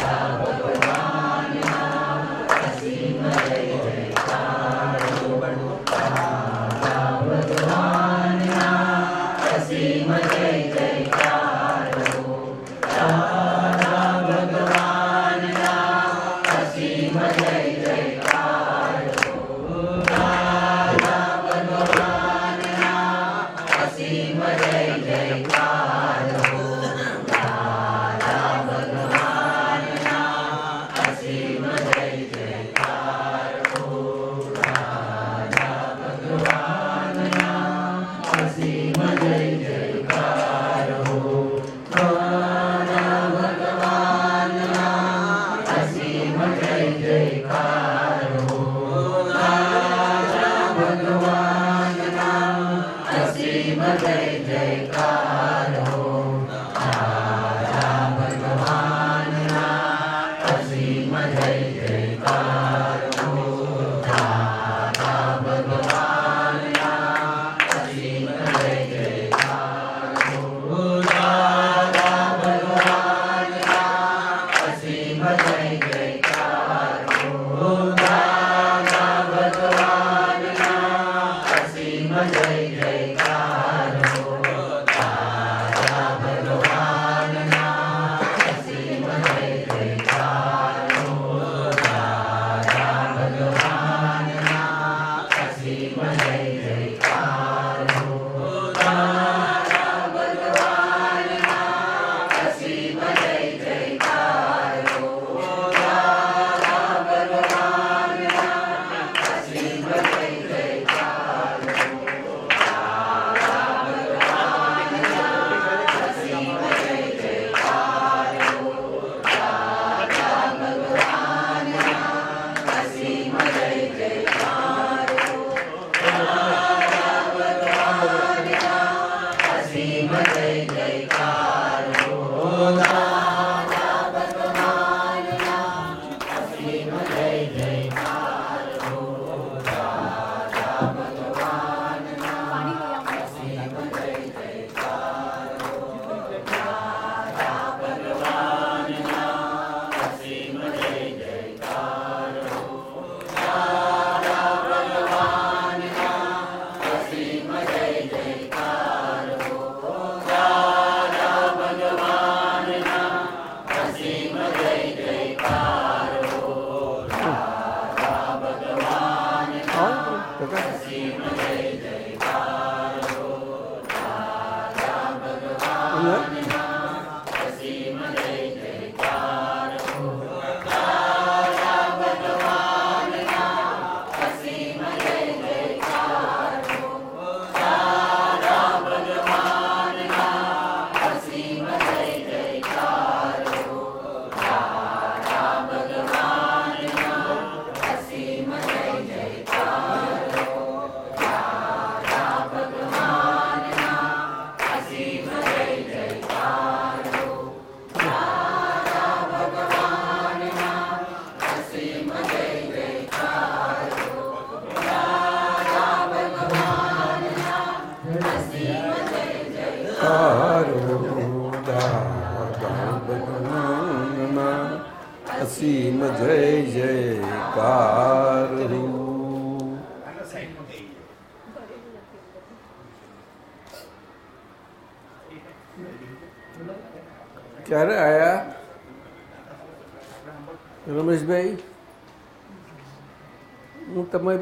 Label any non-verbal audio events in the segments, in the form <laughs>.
Salvador. <laughs>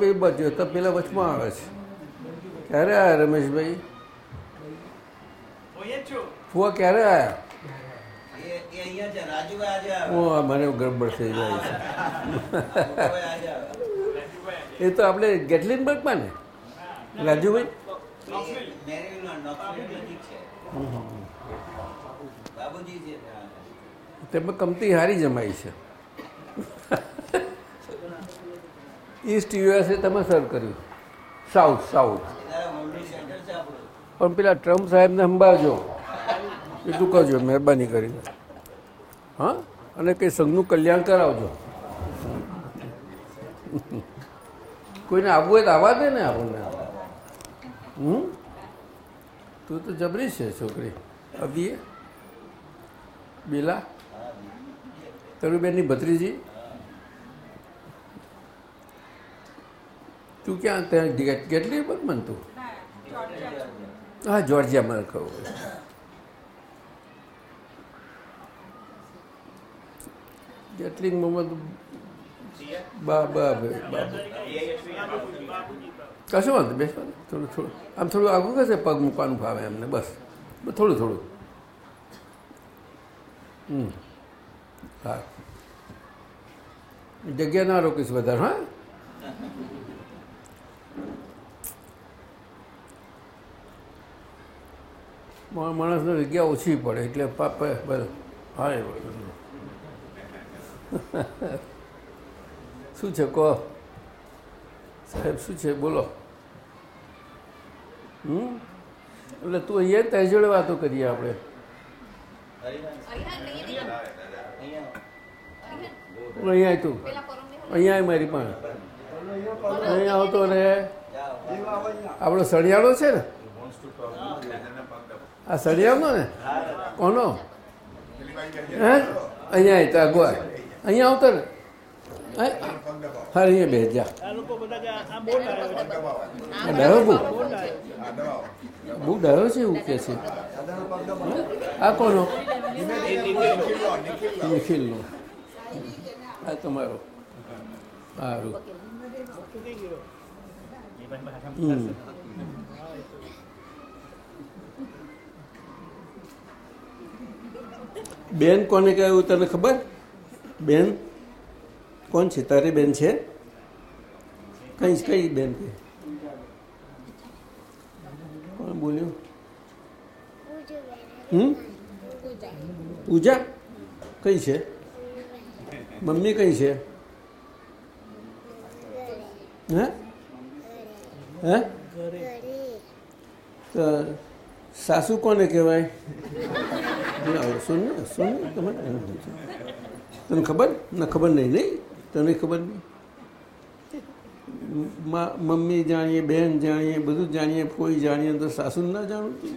હું બાજુ ભાઈ બચ્યો તો પેલા વચમાં આવે છે. ક્યારે આયા રમેશભાઈ? ફુવા ક્યારે આયા? હું મને ગરબડ થઈ જાય છે. એ તો આપણે ગેટલિનબર્ગમાં ને? રાજુભાઈ? તેમાં કમતી હારી જમાઈ છે. ઈસ્ટ યુએસએ તમે સર કર્યું. સાઉથ સાઉથ પણ પેલા ટ્રમ્પ સાહેબને સંભાળજો. એટલું કરજો, મહેરબાની કરીને. હા? અને કંઈ સંઘનું કલ્યાણ કરાવજો. કોઈને આવવું હોય તો આવવા દે ને આપણને. હમ? તું તો જબરી છે, છોકરી. અભીએ બેલા? તરુબેનની ભત્રીજી? તું ક્યાં ત્યાં કેટલી વખત મન તું? હા, જોર્જિયામાં કહું. કેટલીક મોહમ્મદ બા બા ભાઈ બા કશું વાંધો બેસ થોડું થોડું. આમ થોડું આગું કશે પગ મૂકવાનું ફાવે એમને બસ, થોડું થોડું. હમ. હા. જગ્યા ના રોકીશ વધારે, હા? માણસને જગ્યા ઓછી પડે, એટલે પાપ હા એ શું છે કહો? સાહેબ, શું છે? બોલો. હમ? એટલે તું અહીંયા તારી જોડે વાતો કરીએ આપણે. અહીંયા તું. અહીંયા મારી પણ અહીંયા આવતો રે આપણો સળિયાળો છે ને? આ સળિયાળો ને? કોનો? હે? અહીંયા આવતા અગવાર અહીંયા આવતો ને? હે? અહીંયા બેસ, જા. ડરો બહુ? બહુ ડરો છે એવું કે છે. આ કોનો? નિખિલનો. આ તમારો. સારું. હમ. બેન કોને કહ્યું તને ખબર? બેન? કોણ છે? તારી બેન છે? કઈ કઈ બેન કે કોણ બોલ્યું? હમ? પૂજા? કઈ છે? મમ્મી કઈ છે? હે? હે? તો સાસુ કોને કહેવાય? ના, સુન ને સુન ને તમે તને ખબર ના ખબર નહીં નહીં તને ખબર નહીં મા- મમ્મી જાણીએ બહેન જાણીએ બધું જાણીએ કોઈ જાણીએ તો સાસુ ના જાણું તું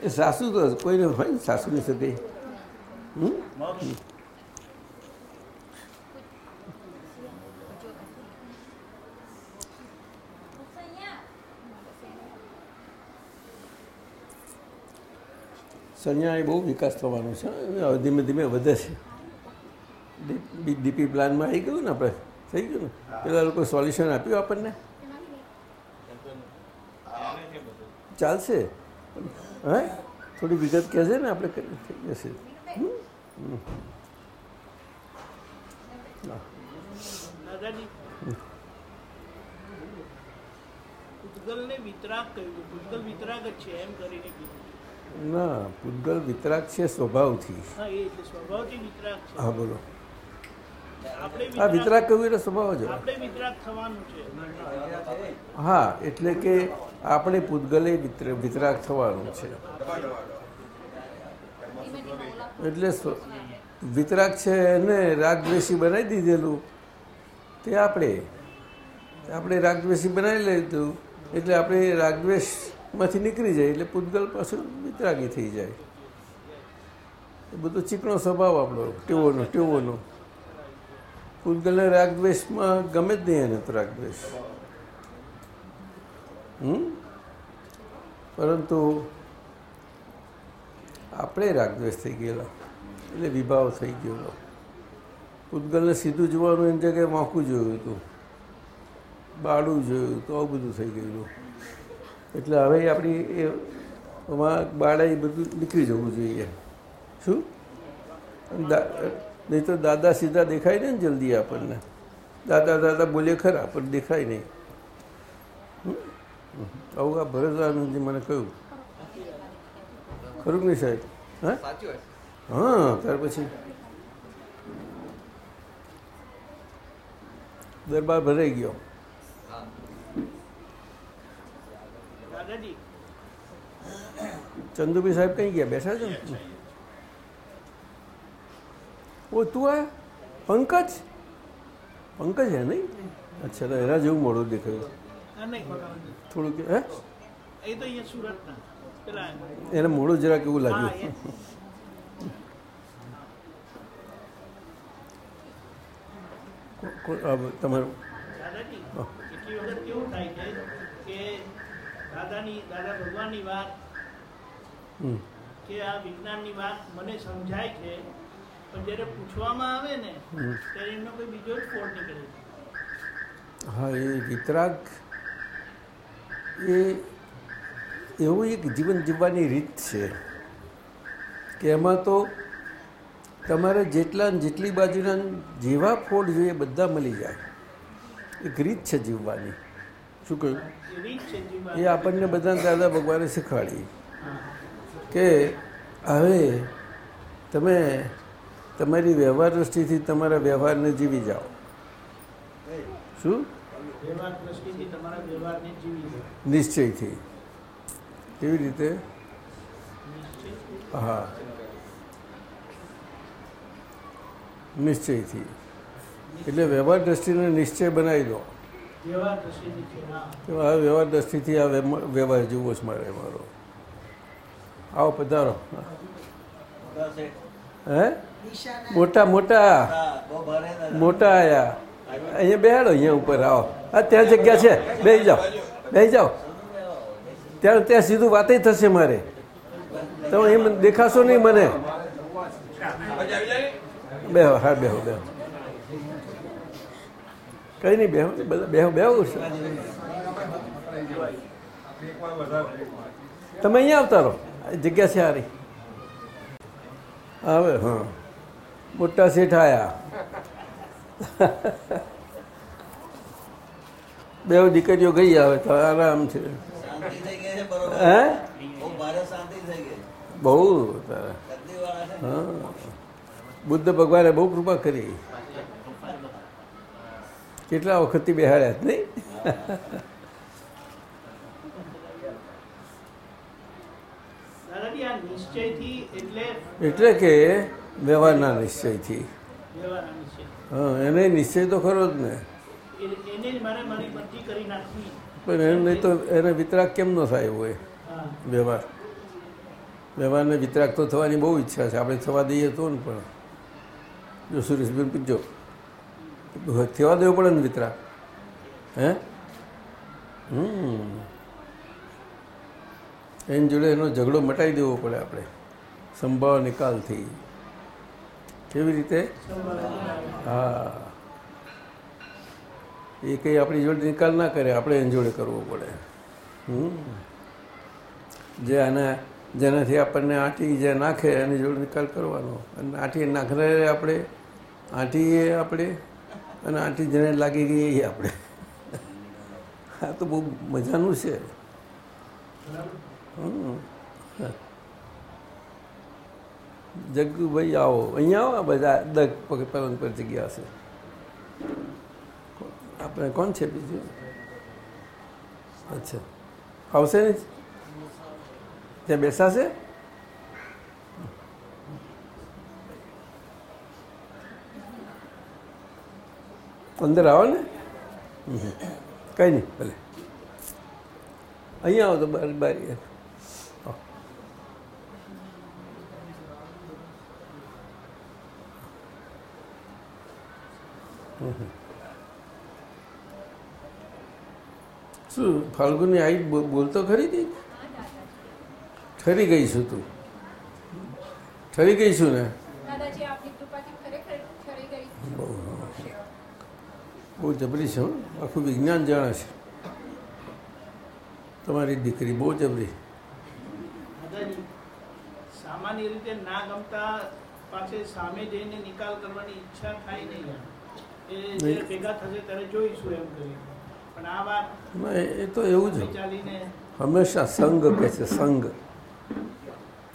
એ સાસુ તો કોઈને હોય ને સાસુની સાથે હમ સણિયાએ બહુ વિકાસ થવાનો છે. ધીમે ધીમે વધે છે. ડીપી પ્લાનમાં આવી ગયું ને આપણે? થઈ ગયું ને? પેલા લોકો સોલ્યુશન આપ્યું આપણને? ચાલશે. હે? થોડી વિગત કહેશે ને આપણે થઈ જશે? હમ. વિતરાગ કહ્યું ભૂતગલ વિતરાગ જ છે એમ કરીને કીધું. ના પૂતગલ વિતરાગ છે. સ્વભાવથી હા બોલો. આ વિતરાગ કવિ એટલે સ્વભાવ જ હા એટલે કે આપણે પૂતગલે વિતરાગ થવાનું છે. એટલે વિતરાગ છે એને રાગદ્વેષી બનાવી દીધેલું. તે આપણે. આપણે રાગદ્વેષી બનાવી લીધું. એટલે આપણે રાગદ્વેષમાંથી નીકળી જાય એટલે પૂતગલ પાછું વિતરાગી થઈ જાય. એ બધો ચીકણો સ્વભાવ આપણો, ટેવોનો ટેવોનો. પૂતગલને રાગદ્વેષમાં ગમે જ નહીં એને તો રાગદ્વેષ. હમ? પરંતુ આપણે રાગદ્વેષ થઈ ગયેલા. એટલે વિભાવ થઈ ગયેલો. પૂતગલને સીધું જોવાનું એની જગ્યાએ માખું જોયું હતું. બાળું જોયું તો આવું બધું થઈ ગયેલું. એટલે હવે આપણી એ એમાં બાળા એ બધું નીકળી જવું જોઈએ. શું? નહીં તો દાદા સીધા દેખાય ને જલ્દી આપણને. દાદા દાદા બોલે ખરા પણ દેખાય નહીં. આવું આ ભરતઆનંદજી મને કહ્યું. ખરું નહીં સાહેબ? હા? હા ત્યાર પછી. દરબાર ભરાઈ ગયો. ચંદુભાઈ સાહેબ કઈ ગયા? બેઠા છે? ઓ તું આ પંકજ? પંકજ હે નહીં? અચ્છા તો એના જેવું મોડું દેખાયું. થોડુંક હે? એને મોડું જરાક એવું લાગ્યું? તમારું કેટલી વખત કેવું થાય છે કે દાદાની દાદા ભગવાનની વાત. કે આ વિજ્ઞાનની વાત મને સમજાય છે પણ જ્યારે પૂછવામાં આવે ને ત્યારે એમનો કોઈ બીજો જ ફોડ નીકળે હા એ વિતરાગ એ એવું એક જીવન જીવવાની રીત છે કે એમાં તો તમારે જેટલા જેટલી બાજુના જેવા ફોડ જોઈએ બધા મળી જાય. એક રીત છે જીવવાની. શું કહ્યું? એ આપણને બધા દાદા ભગવાને શીખવાડી કે હવે તમે તમારી વ્યવહાર દૃષ્ટિથી તમારા વ્યવહારને જીવી જાઓ. શું? દ્રષ્ટિથી નિશ્ચયથી. કેવી રીતે? હા. નિશ્ચયથી. એટલે વ્યવહાર દ્રષ્ટિને નિશ્ચય બનાવી દો. આ વ્યવહાર દ્રષ્ટિથી આ વ્યવહાર જેવો છે મારે મારો. આવો પધારો. હે? મોટા મોટા. મોટા આયા. અહીંયા બેહાડો અહીંયા ઉપર આવો. આ ત્યાં જગ્યા છે. બે જાઓ. બે જાઓ. ત્યાં ત્યાં સીધું વાતે થશે મારે. તમે એમ દેખાશો નહીં મને. બે હા બેહો બેહો. કઈ નહીં બેહો બધા બેહો છે. તમે અહીંયા આવતા રહો. જગ્યા છે સારી હવે હા. મોટા શેઠ આયા. બે દીકરીઓ ગઈ આવે તો આરામ છે. હે? બહુ બહુ હા. બુદ્ધ ભગવાને બહુ કૃપા કરી. કેટલા વખતથી બેહાડ્યા જ નહીં? એટલે કે વ્યવહારના નિશ્ચયથી. હા એને નિશ્ચય તો ખરો જ ને. પણ એને નહીં તો એને વિતરાગ કેમ ન થાય હોય વ્યવહાર. વ્યવહારને વિતરાગ તો થવાની બહુ ઈચ્છા છે. આપણે થવા દઈએ તો ને પણ. જો સુરેશભાઈ પૂછજો થવા દેવો પડે ને વિતરા હે? હમ. એની જોડે એનો ઝઘડો મટાઈ દેવો પડે આપણે. સંભાવ નિકાલથી. કેવી રીતે? હા. એ કંઈ આપણી જોડે નિકાલ ના કરે, આપણે એની જોડે કરવો પડે. હમ. જે આને, જેનાથી આપણને આંટી જે નાખે, એની જોડે નિકાલ કરવાનો. અને આંટી નાખનારે આપણે આંટી એ આપણે અને આંટી જેને લાગી ગઈ, એ આપણે. આ તો બહુ મજાનું છે. જગ્ગુભાઈ આવો. અહીંયા આવો બધા દગ પગ પલંગ પર જગ્યા છે આપણે કોણ છે બીજું? અચ્છા. આવશે ને? ત્યાં બેસાશે? અંદર આવો ને. કંઈ નહીં ભલે અહીંયા આવો તો બારી બારી. શું, ફાલ્ગુની આવી બોલતો ખરી હતી ઠરી ગઈ છું તું ઠરી ગઈ છું ને દાદાજી આપની કૃપાથી ખરેખર ઠરી ગઈ બહુ બહુ જબરી છે આખું વિજ્ઞાન જાણે છે. તમારી દીકરી બહુ જબરી. સામાન્ય રીતે ના ગમતા પાસે સામે જઈને નિકાલ કરવાની ઈચ્છા થાય નહીં એ ભેગા થશે ત્યારે જોઈશું એમ કરી પણ આ વાત એ તો એવું જ હંમેશા સંઘ કહે છે સંઘ.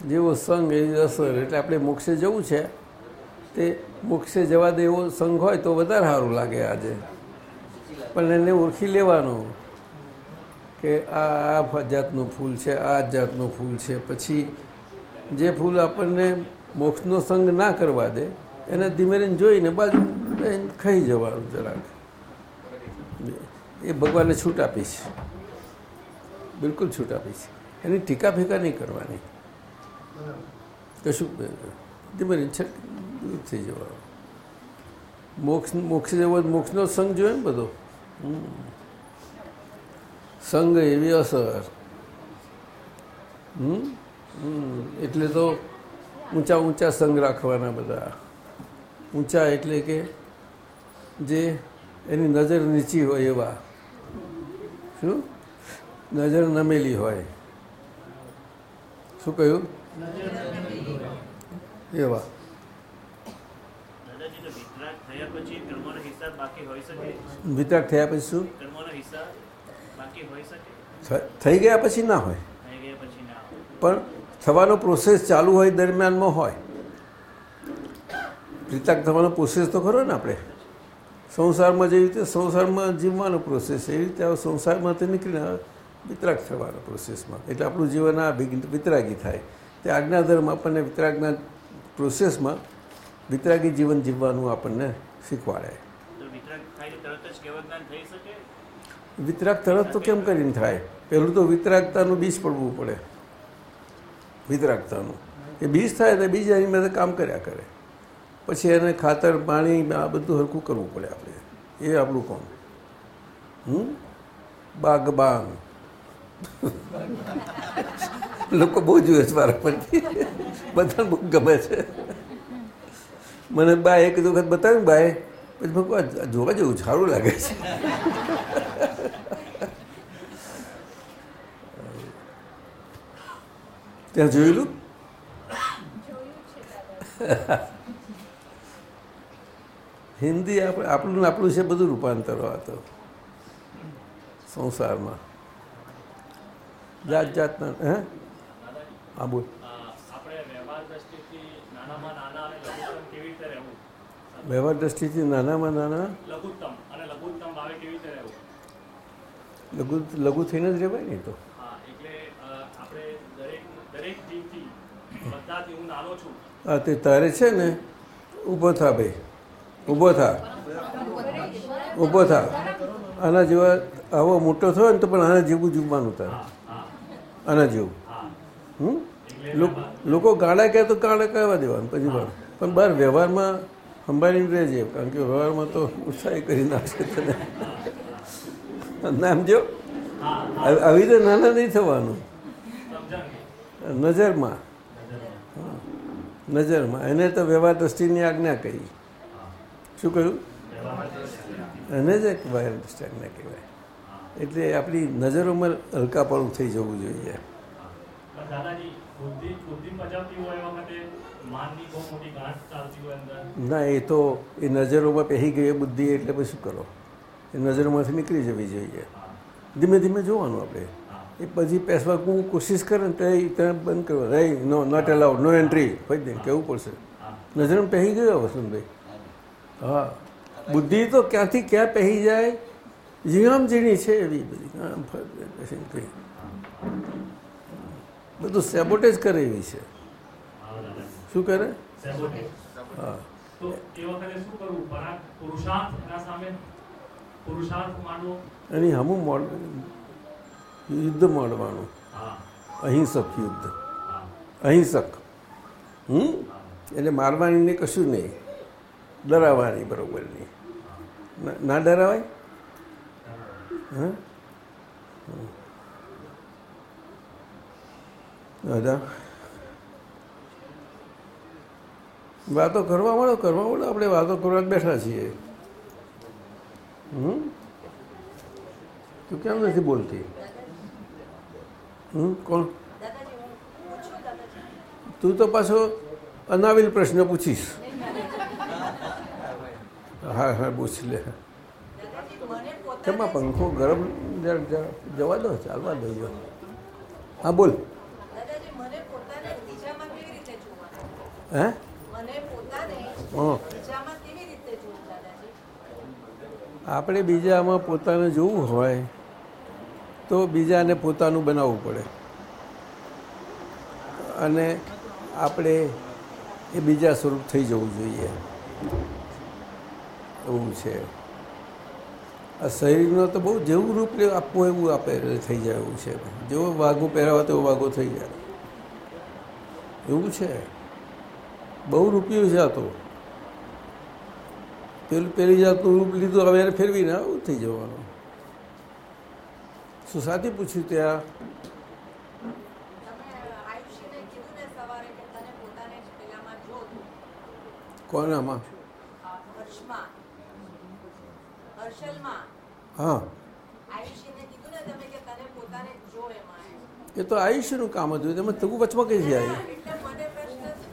જેવો સંઘ એવી અસર એટલે આપણે મોક્ષે જવું છે. તે મોક્ષે જવા દે એવો સંઘ હોય તો વધારે સારું લાગે આજે. પણ એને ઓળખી લેવાનું કે આ આ જાતનું ફૂલ છે, આ જાતનું ફૂલ છે. પછી જે ફૂલ આપણને મોક્ષનો સંગ ના કરવા દે, એને ધીમે ધીમે જોઈને બાજુ ખાઈ જવાનું જરાક. એ ભગવાનને છૂટ આપીશ. બિલકુલ છૂટ આપીશ. એની ટીકા ફીકા નહીં કરવાની. કશું ધીમે ધીમે છ દૂર થઈ જવાનું. મોક્ષ મોક્ષ જેવો મોક્ષનો સંગ જોયો ને બધો. સંગ એવી અસર. એટલે તો ઊંચા ઊંચા સંગ રાખવાના બધા. ઊંચા એટલે કે જે એની નજર નીચી હોય એવા. શું? નજર નમેલી હોય. શું કહ્યું? એવા. વિતરાગ થયા પછી શું? થઈ ગયા પછી ના હોય. પણ થવાનો પ્રોસેસ ચાલુ હોય દરમિયાનમાં હોય. વિતરાગ થવાનો પ્રોસેસ તો ખરો ને આપણે. સંસારમાં જેવી રીતે સંસારમાં જીવવાનો પ્રોસેસ એવી રીતે સંસારમાંથી નીકળીને વિતરાગ થવાનો પ્રોસેસમાં એટલે આપણું જીવન આ વિતરાગી થાય. તે આજ્ઞાધર્મ આપણને વિતરાગના પ્રોસેસમાં વિતરાગી જીવન જીવવાનું આપણને શીખવાડે તો વિતરાગ થાય તો તરત જ કેવળ જ્ઞાન થઈ શકે વિતરાગ તરત તો કેમ કરીને થાય? પહેલું તો વિતરાગતાનું બીજ પડવું પડે. વિતરાગતાનું એ બીજ થાય એટલે બીજ એની મેં કામ કર્યા કરે. પછી એને ખાતર, પાણી, આ બધું હરખું કરવું પડે આપણે. એ આપણું કોણ? હમ? બાગબાન. લોકો બહુ જુએ છે મારા પરથી. બધાને બહુ ગમે છે. મને બા એક વખત બતાવ્યું બાએ, પછી જોવા જેવું સારું લાગે છે. ત્યાં જોયેલું હિન્દી આપણે આપણું ને આપણું છે બધું રૂપાંતર આ તો. સંસારમાં. જાત જાતના હે? હા બોલ. વ્યવહાર દ્રષ્ટિથી નાનામાં નાના. લઘુ લઘુ થઈને જ રહેવાય ને તો. દરેક દરેક બધાથી હું નાનો છું. હા તે તારે છે ને? ઊભો થા ભાઈ. ઊભો થા. ઊભો થા. આના જેવા આવો મોટો થયો ને તો પણ આના જેવું જીવવાનું તારે. આના જેવું. હમ? લોકો ગાળા કહે તો ગાળા કહેવા દેવાનું પછી પણ પણ બહાર વ્યવહારમાં સંભાળીને રહેજે કારણ કે વ્યવહારમાં તો ઉત્સાહી કરી નાખશે તને. નામ જો. આવી રીતે નાના નહીં થવાનું. નજરમાં. હા. નજરમાં. એને તો વ્યવહાર દ્રષ્ટિની આજ્ઞા કહી. શું કહ્યું? એને જ એક વ્યવહાર દ્રષ્ટિ આજ્ઞા કહેવાય એટલે આપણી નજરોમાં હલકાપણું થઈ જવું જોઈએ. ના એ તો એ નજરોમાં પહેરી ગઈ બુદ્ધિ એટલે પછી શું કરો? એ નજરોમાંથી નીકળી જવી જોઈએ. ધીમે ધીમે જોવાનું આપણે. એ પછી પેસવા હું કોશિશ કરે ને તો એ તને બંધ કરવા રહી no not allowed no entry ફરી દે કહેવું પડશે? નજરમાં પહેરી ગયો વસંતભાઈ. હા. બુદ્ધિ તો ક્યાંથી ક્યાં પહેરી જાય? ઝીણામ ઝીણી છે એવી બધી. બધું સેબોટેજ કરે એવી છે. શું કરે? હા. તો એ વખતે શું કરવું? પરાગ પુરુષાર્થ એના હમું મોડ યુદ્ધ મળવાનું અહિંસક યુદ્ધ. અહિંસક. હમ? એટલે મારવાની ને કશું નહીં. ડરાવવાની બરોબરની. ના- ના ડરાવાય? હા? દાદા. વાતો કરવા વાળો કરવા વાળો, આપણે વાતો કરવા બેઠા છીએ. હમ? તું કેમ નથી બોલતી? હમ કોણ? તું તો પાછો અનાવિલ પ્રશ્ન પૂછીશ. હા હા પૂછ લે. કેમાં પંખો ગરમ જવા દો ચાલવા દો હા બોલ. હે? આપણે બીજામાં પોતાને જોવું હોય તો બીજાને પોતાનું બનાવવું પડે. અને આપણે એ બીજા સ્વરૂપ થઈ જવું જોઈએ. એવું છે. આ શરીરનો તો બહુ જેવું રૂપ આપવું એવું આપે થઈ જાય એવું છે. જેવો વાઘો પહેરાવો તેવો વાઘો થઈ જાય. એવું છે. બહુ રૂપિયું છે આ તો. પેલું પેલી જાતનું રૂપ લીધું, હવે એને ફેરવીને આવું થઈ જવાનું શું સાથી પૂછ્યું ત્યાં તમે આયુષ્યને કીધું ને સવારે કે તને પોતાને જ પેલામાં પૂછ્યું ત્યાં? કોનામાં હા. એ તો આયુષ્યનું કામ હતું તમે તગુ વચમાં કઈ છે <laughs> આવી એટલે મને પ્રશ્ન એટલે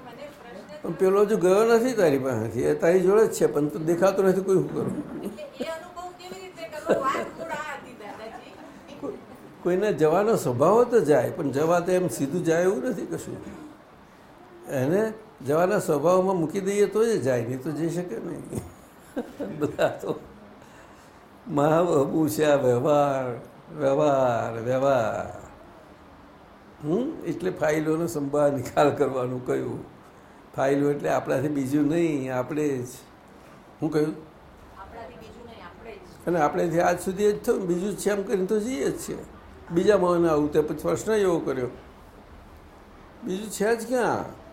મને પ્રશ્ન પણ પેલો હજુ ગયો નથી તારી પાસેથી એ તારી જોડે જ છે પણ તું દેખાતો નથી કોઈ શું કરું? કોઈને જવાનો સ્વભાવ તો જાય પણ જવા તો એમ સીધું જાય એવું નથી કશું. એને જવાના સ્વભાવમાં મૂકી દઈએ તો જ જાય નહીં તો જઈ શકે નહીં. બધા તો મહાબહુ છે આ વ્યવહાર વ્યવહાર વ્યવહાર. હમ? એટલે ફાઇલોનો સંભાળ નિકાલ કરવાનું કહ્યું. ફાઇલો એટલે આપણાથી બીજું નહીં આપણે જ. હું કહ્યું? અને આપણે જે. આજ સુધી જ થયું? બીજું છે એમ કરીને તો જઈએ જ છીએ. બીજા મહિને આવું તે પછી પ્રશ્ન એવો કર્યો. બીજું છે જ ક્યાં?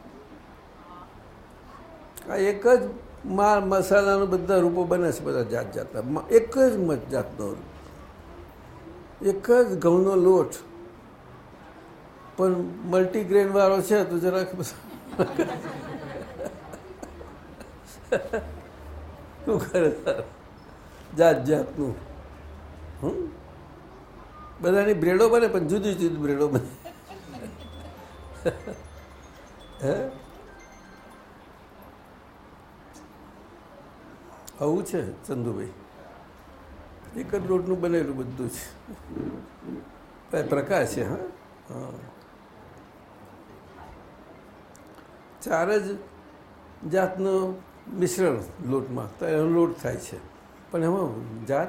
આ એક જ માલ મસાલાનો બધા રૂપો બને છે બધા જાત જાતના એક જ મત જાતનો એક જ ઘઉંનો લોટ. પણ મલ્ટીગ્રેન વાળો છે તો જરાક શું કરે? જાત જાતનું. હમ? બધાની બ્રેડો બને પણ જુદી જુદી બ્રેડો બને. હે? આવું છે ચંદુભાઈ. એક જ રોટનું બનેલું બધું એ પ્રકાશ છે હા. ચાર જ જાતનું મિશ્રણ લોટમાં તો લોટ થાય છે. પણ એમાં જાત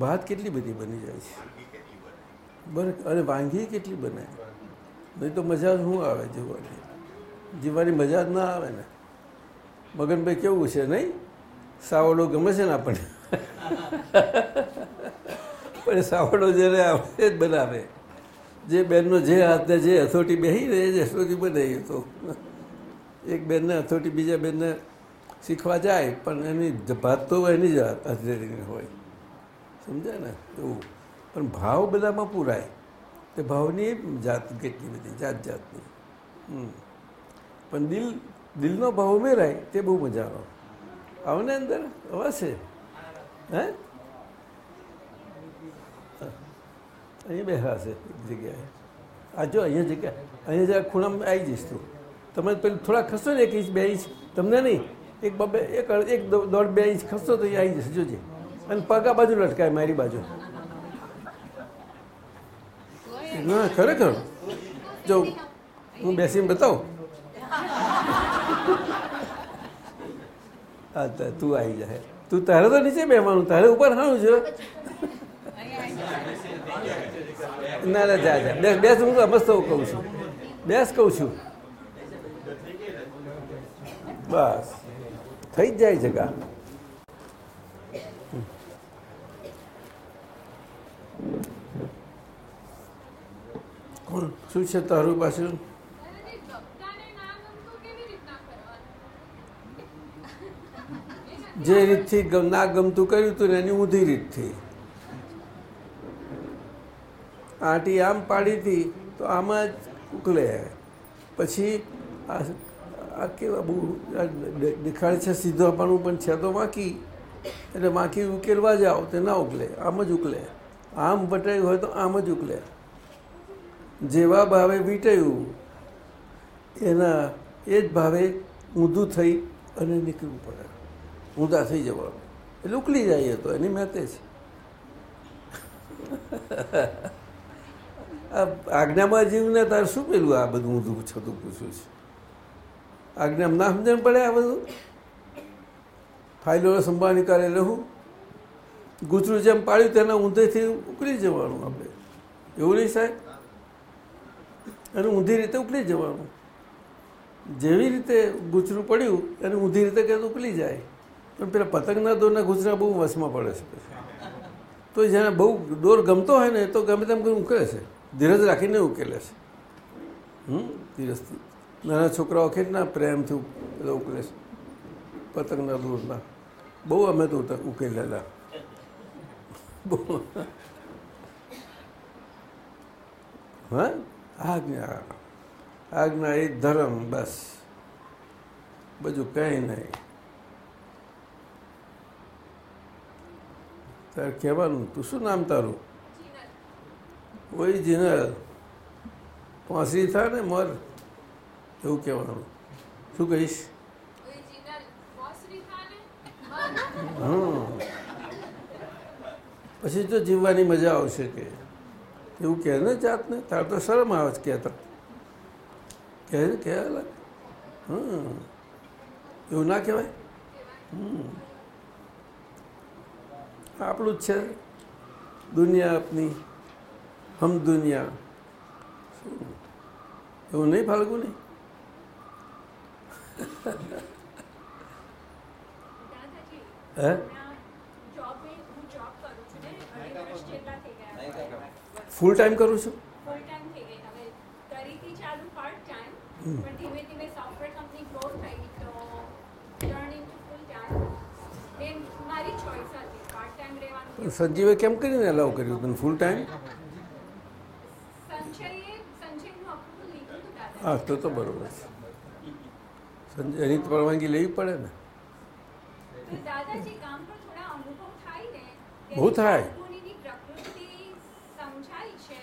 ભાત કેટલી બધી બની જાય છે? બરાબર અને વાનગી કેટલી બને? નહીં તો મજા શું આવે જીવવાની? જીવવાની મજા જ ના આવે ને. મગનભાઈ કેવું છે, નહીં? સાવડો ગમે છે ને આપણને? પણ સાવડો જ્યારે આવે જ બનાવે. જે બેનનો જે હાથને જે હથોટી બેસી રહે જ હથોટી બનાવી તો. એક બેનને હથોટી, બીજા બેનને શીખવા જાય, પણ એની ભાત તો એની જ હાજરીની હોય. સમજાય ને? એવું. પણ ભાવ બધામાં પૂરાય. તે ભાવની જાત કેટલી બધી, જાત જાતની. પણ દિલ, દિલનો ભાવ ઉમેરાય, તે બહુ મજાનો આવો. ને અંદર? અવાશે હે? અહીંયા બેઠા છે, એક જગ્યાએ. આ જો, અહીંયા જગ્યા, અહીંયા જરા ખૂણામાં આવી જઈશ તું. તમે પેલું થોડા ખસો ને એક ઇંચ, બે ઇંચ. તમને નહીં. એક બબે એક એક દોઢ બે ઇંચ ખસતો તો આવી જશે, જોજે. અને પગ બાજુ લટકાય મારી બાજુ. ના, ખરેખર? જો, હું બેસીને બતાવું? <laughs> હા તું આવી જાય તું તારે તો નીચે બેવાનું તારે ઉપર હાણું છે. ના ના, જા જા. બેસ બેસ, હું તો મસ્ત કહું છું. બેસ કહું છું. બસ. થઈ જ જાય જગા શું છે તારું પાછું? જે રીતથી ના ગમતું કર્યું હતું ને એની ઊંધી રીતથી. આંટી આમ પાડી હતી તો આમાં જ ઉકલે. પછી આ કેવા બહુ દેખાડે છે સીધોપણું પણ છે. તો વાંકી. એટલે વાંકી ઉકેલવા જાઓ, તે ના ઉકલે. આમ જ ઉકલે. આમ વટાયું હોય તો આમ જ ઉકલે. જેવા ભાવે વીટાયું, એના એ જ ભાવે ઊંધું થઈ અને નીકળવું પડે. ઊંધા થઈ જવાનું. એટલે ઉકલી જાય તો, એની મેતે છે. <laughs> આજ્ઞામાં જીવને તારે શું પેલું આ બધું ઊંધું છતું પૂછ્યું છે? આજ્ઞામાં ના સમજણ પડે આ બધું. ફાઇલો સંભાળ નીકાળે રહેવું ગુજરું જેમ પાડ્યું તેના ઊંધેથી ઉકળી જવાનું આપણે. એવું નહીં સાહેબ? અને ઊંધી રીતે ઉકળી જવાનું. જેવી રીતે ગુજરું પડ્યું, એને ઊંધી રીતે કે ઉકલી જાય. પણ પેલા પતંગના દોરના ગુજરા બહુ વસમાં પડે છે તો જેને બહુ દોર ગમતો હોય ને તો ગમે તેમ કરીને ઉકેલે છે. ધીરજ રાખીને ઉકેલે છે. હમ, ધીરજથી. નાના છોકરાઓ કેટલા પ્રેમથી બધા ઉકેલે પતંગના દોરના બહુ અમે તો ઉકેલેલા. બહુ. હા? આજ્ઞા. આજ્ઞા એ ધર્મ બસ. બધું કંઈ નહીં. તારે કહેવાનું તું શું નામ તારું? કોઈ જીનલ. પાંસરી થાય ને મર. એવું કહેવાનું શું કહીશ? ઓય જીનલ મોસરી ખાને મન હં પછી તો જીવવાની મજા આવશે કે. એવું કહે ને જાતને. તાર તો શરમ આવે છે, કહેતા. કહે ને, કહે અલગ. હં એવું ના કહેવાય? હમ. આપણું જ છે. દુનિયા આપની. હમ દુનિયા? એવું નહીં ફાલ્ગુ નહીં દાદાજી હે હમણાં જોબ એ હું જોબ કરું છું ને અઢી વર્ષ જેટલા થઈ ફૂલ ટાઈમ કરું છું? હતી સંજીવે કેમ કરીને અલાઉ કર્યું? તને ફૂલ ટાઈમ હતું હા તો તો બરોબર છે. એની પરવાનગી લેવી પડે ને બહુ થાય. બાળકોની પ્રકૃતિ સમજાય છે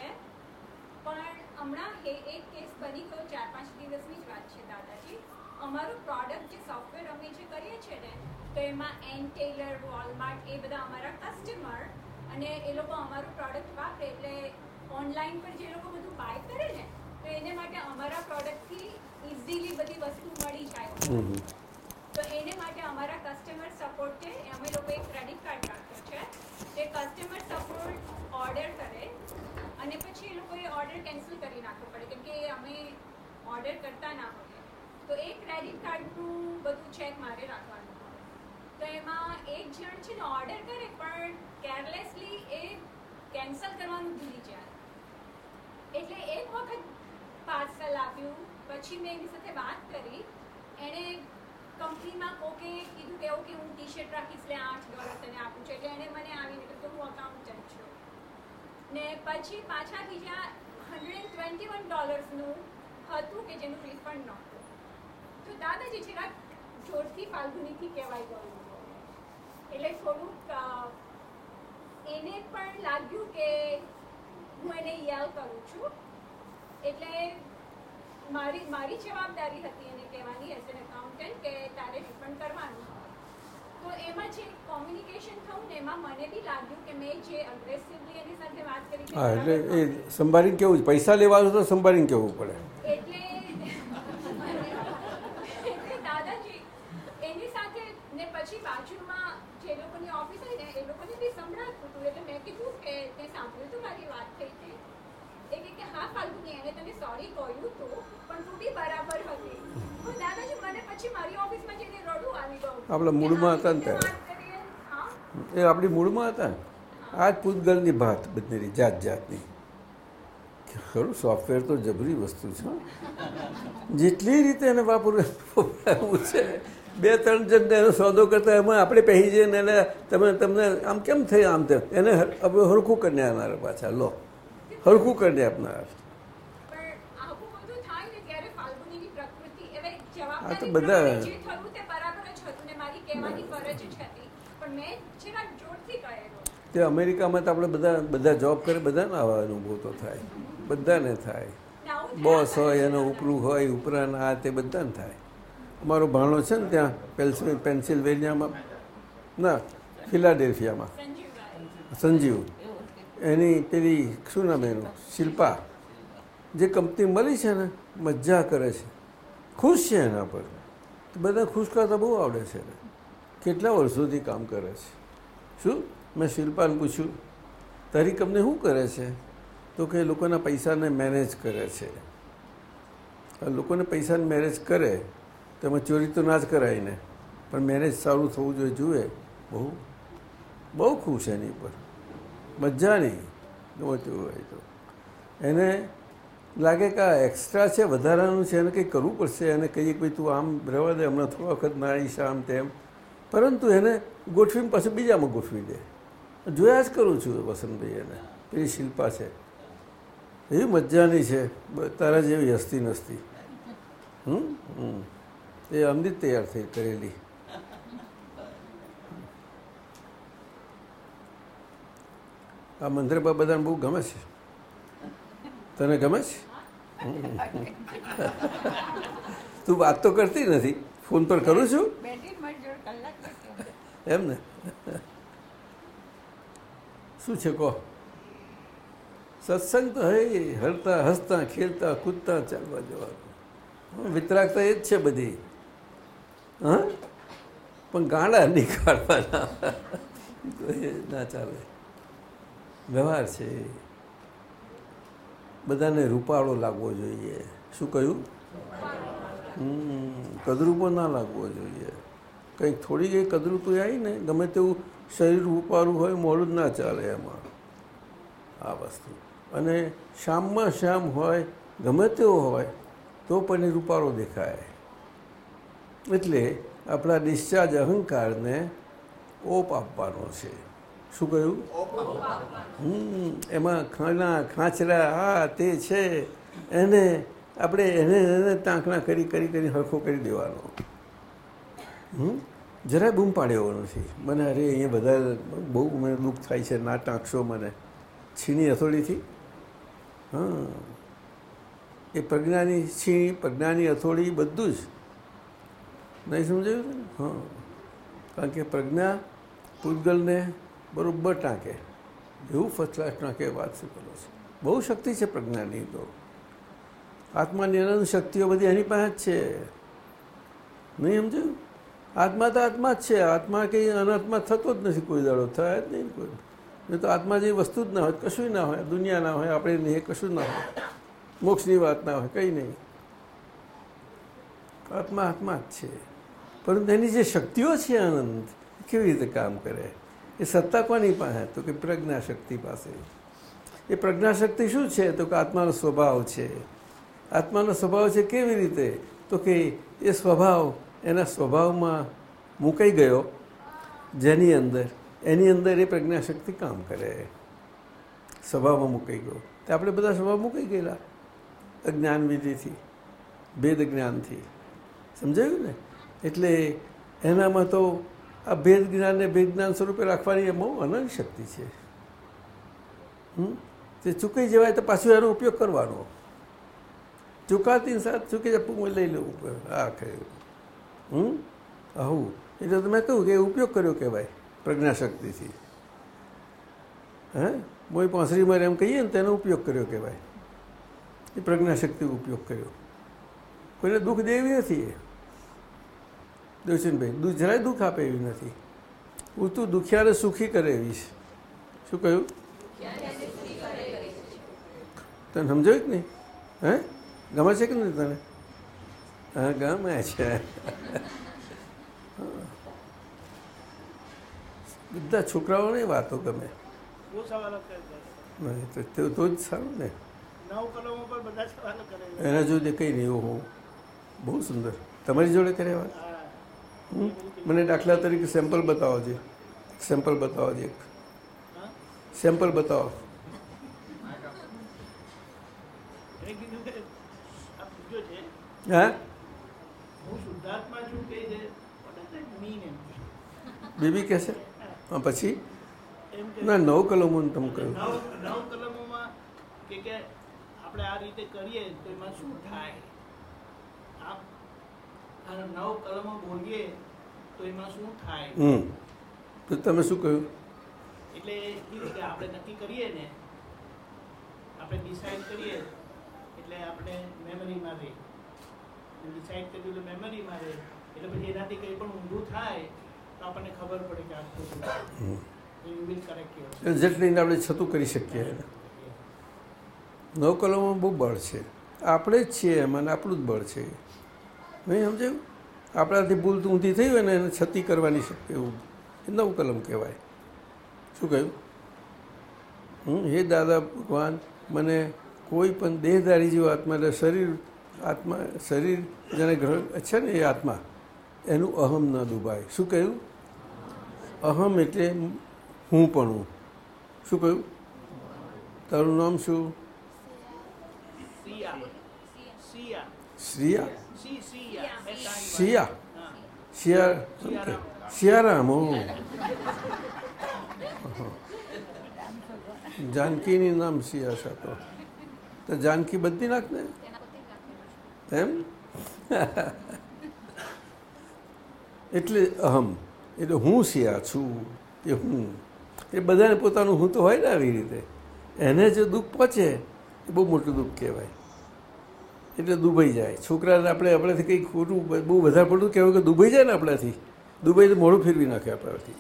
પણ હમણાં હે એક કેસ બની ગયો ચાર પાંચ દિવસની વાત છે દાદાજી અમારું પ્રોડક્ટ જે સોફ્ટવેર અમે જે કરીએ છીએ ને તો એમાં એન ટેલર વોલમાર્ટ એ બધા અમારા કસ્ટમર અને એ લોકો અમારું પ્રોડક્ટ વાપરે એટલે ઓનલાઈન પર જે લોકો બધું બાય કરે ને તો એને માટે અમારા પ્રોડક્ટથી ઇઝીલી બધી વસ્તુ મળી જાય. તો એને માટે અમારા કસ્ટમર સપોર્ટ છે. અમે લોકો એક ક્રેડિટ કાર્ડ રાખ્યો છે. તે કસ્ટમર સપોર્ટ ઓર્ડર કરે અને પછી એ લોકોએ ઓર્ડર કેન્સલ કરી નાખવો પડે કેમ કે અમે ઓર્ડર કરતા ના હોઈએ. તો એ ક્રેડિટ કાર્ડનું બધું ચેક મારે રાખવાનું તો એમાં એક જણ છે ને ઓર્ડર કરે પણ કેરલેસલી એ કેન્સલ કરવાનું ભૂલી જાય. એટલે એક વખત પાર્સલ આપ્યું પછી મેં એની સાથે વાત કરી. એણે કંપનીમાં કોકે કીધું કે કે હું ટી શર્ટ રાખીશ એટલે આઠ ડોલર તને આપું છું. એટલે એણે મને આવીને કીધું હું અકાઉન્ટન્ટ છું. ને પછી પાછા બીજા હંડ્રેડ ટ્વેન્ટી વન ડોલર્સનું હતું કે જેનું રિફંડ નહોતું. તો દાદાજી જરાક જોરથી ફાલ્ગુનીથી કહેવાય ગયું એટલે થોડુંક એને પણ લાગ્યું કે હું એને યાદ કરું છું. એટલે મારી મારી જવાબદારી હતી એને કહેવાની એઝ એન એકાઉન્ટન્ટ કે તારે રિફંડ કરવાનું. તો એમાં જે કોમ્યુનિકેશન થયું ને એમાં મને બી લાગ્યું કે મેં જે અગ્રેસિવલી એની સાથે વાત કરી એટલે એ સંભાળીને કેવું પૈસા લેવાનું તો સંભાળીને કેવું પડે એટલે એટલે દાદાજી એની સાથે ને પછી બાજુમાં જે લોકોની ઓફિસ હોય ને એ લોકોને બી સંભળાતું હતું એટલે મેં કીધું કે તે સાંભળ્યું હતું મારી વાત થઈ હતી એ કહે કે હા ફાલ્ગુની એને તને સોરી કહ્યું હતું પણ તું બી બરાબર હતી પણ દાદાજી મને પછી મારી ઓફિસમાં જઈને રડવું આવી ગયું આપણા મૂડમાં હતા ને ત્યારે. એ આપણી મૂળમાં હતા. ને આ જ પૂતગલની ભાત બધી જાત જાતની. ખરું સોફ્ટવેર તો જબરી વસ્તુ છે. જેટલી રીતે એને વાપરવું છે. બે ત્રણ જણને એનો સોદો કરતા એમાં આપણે પહેરી જઈએ ને એને તમે તમને આમ કેમ થઈ આમ તેમ? એને આપણે હરખું કરીને આવનાર પાછા લો. હરખું કરીને આપનાર. થાય આ તો બધા- તે અમેરિકામાં તો આપણે બધા બધા જોબ કરે બધાને આવા અનુભવ તો થાય. બધાને થાય. બોસ હોય એનો ઉપરું હોય ઉપરાન આ તે બધાને થાય. અમારો ભાણો છે ને ત્યાં પેન્સિલ પેન્સિલ્વેનિયામાં. ના ફિલાડેલ્ફિયામાં. સંજીવ. એની પેલી શું નામ એનું? શિલ્પા. જે કંપની મળી છે ને મજા કરે છે. ખુશ છે એના પર. બધા ખુશ કરતા બહુ આવડે છે એને. કેટલા વર્ષોથી કામ કરે છે? શું? મેં શિલ્પાને પૂછ્યું, તારી કંપની શું કરે છે? તો કે લોકોના પૈસાને મેનેજ કરે છે. લોકોને પૈસાને મેરેજ કરે, તો એમાં ચોરી તો ના જ કરાય ને. પણ મેનેજ સારું થવું જોઈએ, જુએ. બહુ બહુ ખુશ એની ઉપર. મજાની ગમે તેવું હોય તો. એને લાગે કે આ એક્સ્ટ્રા છે, વધારાનું છે, એને કંઈક કરવું પડશે? એને કહીએ કે ભાઈ, તું આમ રહેવા દે, હમણાં થોડા વખત ના આવીશ આમ તેમ. પરંતુ એને ગોઠવીને પાછું બીજામાં ગોઠવી દે. જોયા જ કરું છું વસંતભાઈ એને. પેલી શિલ્પા છે. એવી મજાની છે. તારા જેવી હસ્તી નસતી. હમ? એ અમદી તૈયાર થઈ કરેલી. આ મંદિર બધાને બહુ ગમે છે. તને ગમે છે? તું વાત તો કરતી નથી. ફોન પર કરું છું? એમ ને શું છે કહો? સત્સંગ તો હે હરતા હસતા, ખેલતા, કૂદતા, ચાલવા જવાનું. વિતરાગતા એ જ છે બધી. હા? પણ ગાંડા નહીં એ ના ચાલે. વ્યવહાર છે બધાને રૂપાળો લાગવો જોઈએ. શું કહ્યું? કદરૂપો ના લાગવો જોઈએ. કંઈક થોડી કંઈ કદરૂપી આવી ને ગમે તેવું શરીર રૂપારું હોય, મોડું જ ના ચાલે એમાં. આ વસ્તુ. અને શામમાં શામ હોય, ગમે તેવો હોય, તો પણ એ રૂપાળો દેખાય. એટલે આપણા ડિસ્ચાર્જ અહંકારને ઓપ આપવાનો છે. શું કહ્યું? હમ, એમાં ખાના ખાંચરા આ તે છે. એને આપણે એને એને તાંકણા કરી કરી કરી હરખો કરી દેવાનો. હમ? જરાય બૂમ પાડ્યો નથી. મને અરે અહીંયા બધા બહુ મને દુઃખ થાય છે ના ટાંકશો મને. છીણી હથોડીથી હા. એ પ્રજ્ઞાની છીણી, પ્રજ્ઞાની હથોડી બધું જ. નહીં સમજાયું હા. કારણ કે પ્રજ્ઞા પૂતગલને બરાબર ટાંકે. એવું ફર્સ્ટ ક્લાસ ટાંકે વાત શું છો? બહુ શક્તિ છે પ્રજ્ઞાની તો. આત્માની અનંત શક્તિઓ બધી એની પાસે જ છે. નહીં સમજ્યું? આત્મા તો આત્મા જ છે. આત્મા કંઈ અનાત્મા થતો જ નથી. કોઈ દાડો થાય જ નહીં કોઈ. નહીં તો આત્મા જેવી વસ્તુ જ ના હોય. કશું ના હોય. દુનિયા ના હોય. આપણે નહીં કશું ના હોય. મોક્ષની વાત ના હોય. કંઈ નહીં. આત્મા આત્મા જ છે. પરંતુ એની જે શક્તિઓ છે આનંદ કેવી રીતે કામ કરે? એ સત્તા કોની પાસે? તો કે પ્રજ્ઞાશક્તિ પાસે. એ પ્રજ્ઞાશક્તિ શું છે? તો કે આત્માનો સ્વભાવ છે. આત્માનો સ્વભાવ છે કેવી રીતે? તો કે એ સ્વભાવ એના સ્વભાવમાં મુકાઈ ગયો જેની અંદર, એની અંદર એ પ્રજ્ઞાશક્તિ કામ કરે. સ્વભાવમાં મુકાઈ ગયો. તે આપણે બધા સ્વભાવ મુકાઈ ગયેલા. અજ્ઞાનવિધિથી, ભેદ જ્ઞાનથી. સમજાયું ને? એટલે એનામાં તો આ ભેદ જ્ઞાનને ભેદ જ્ઞાન સ્વરૂપે રાખવાની એ બહુ અનંત શક્તિ છે? તે ચૂકાઈ જવાય તો પાછું એનો ઉપયોગ કરવાનો. ચૂકાતી સાથ ચૂકી જાય લઈ લઉં આ કહ્યું હમ? આવું એટલે તો મેં કહ્યું કે ઉપયોગ કર્યો કહેવાય, પ્રજ્ઞાશક્તિથી. હે? મોઈ પાંસરી મારે એમ કહીએ ને તેનો ઉપયોગ કર્યો કહેવાય. એ પ્રજ્ઞાશક્તિ ઉપયોગ કર્યો. કોઈને દુઃખ દેવી નથી એ. દર્શનભાઈ દુઃખ જરાય દુઃખ આપે એવી નથી. હું તું દુખિયાને સુખી કરે એવી શું કહ્યું? તને સમજાયું કે નહીં? હે? ગમે છે કે નહીં તને? હા ગમે છે. બધા છોકરાઓને વાતો ગમે. તો તે જ સારું ને. એના જોડે કંઈ નહીં ઓહો. બહુ સુંદર. તમારી જોડે કરે વાત. મને દાખલા તરીકે સેમ્પલ બતાવો છે સેમ્પલ બતાવો છે એક. સેમ્પલ બતાવો. હા? હું શુદ્ધાત્મા કહે છે? બીબી કહેશે હા પછી? ના નવ કલમો તમે કહ્યું. નવ નવ કલમોમાં કે કે આપણે આ રીતે કરીએ તો એમાં શું થાય? આપ નવ કલમો બોલીએ તો એમાં શું થાય? હમ. તો તમે શું કહ્યું? એટલે એ આપણે નક્કી કરીએ ને આપણે ડિસાઈડ કરીએ એટલે આપણે મેમરીમાં ડિસાઈડ કરી એટલે મેમરીમાં રહે એટલે પછી એનાથી કંઈ પણ ઊંધું થાય તો આપણને ખબર પડે કે આખું આપણે છતું કરી શકીએ. નવ કલમો બહુ બળ છે. આપણે જ છીએ એમાં આપણું જ બળ છે. નહીં સમજાયું? આપણાથી ભૂલ તો ઊંધી થઈ હોય ને એને છતી કરવાની શક્તિ એવું એ નવું કલમ કહેવાય. શું કહ્યું? હમ હે દાદા ભગવાન મને કોઈ પણ દેહધારી જેવો આત્મા એટલે શરીર આત્મા શરીર જેને ગ્રહણ છે ને એ આત્મા એનું અહમ ન ડૂબાય શું કહ્યું? અહમ એટલે હું પણ હું. શું કહ્યું? તારું નામ શું? શ્રિયા. શિયા હા. શિયા શિયારામ ઓ. જાનકીની નામ શિયા સાતો તો. જાનકી બધી નાખ ને એમ? એટલે અહમ. એટલે હું શિયા છું કે હું? એ બધાને પોતાનું હું તો હોય ને આવી રીતે. એને જો દુઃખ પહોંચે, એ બહુ મોટું દુઃખ કહેવાય. એટલે દુબઈ જાય. છોકરાને આપણે આપણાથી કંઈક ખોટું બહુ વધારે પડતું કહેવાય કે દુબઈ જાય ને આપણાથી. દુબઈ તો મોઢું ફેરવી નાખે આપણાથી.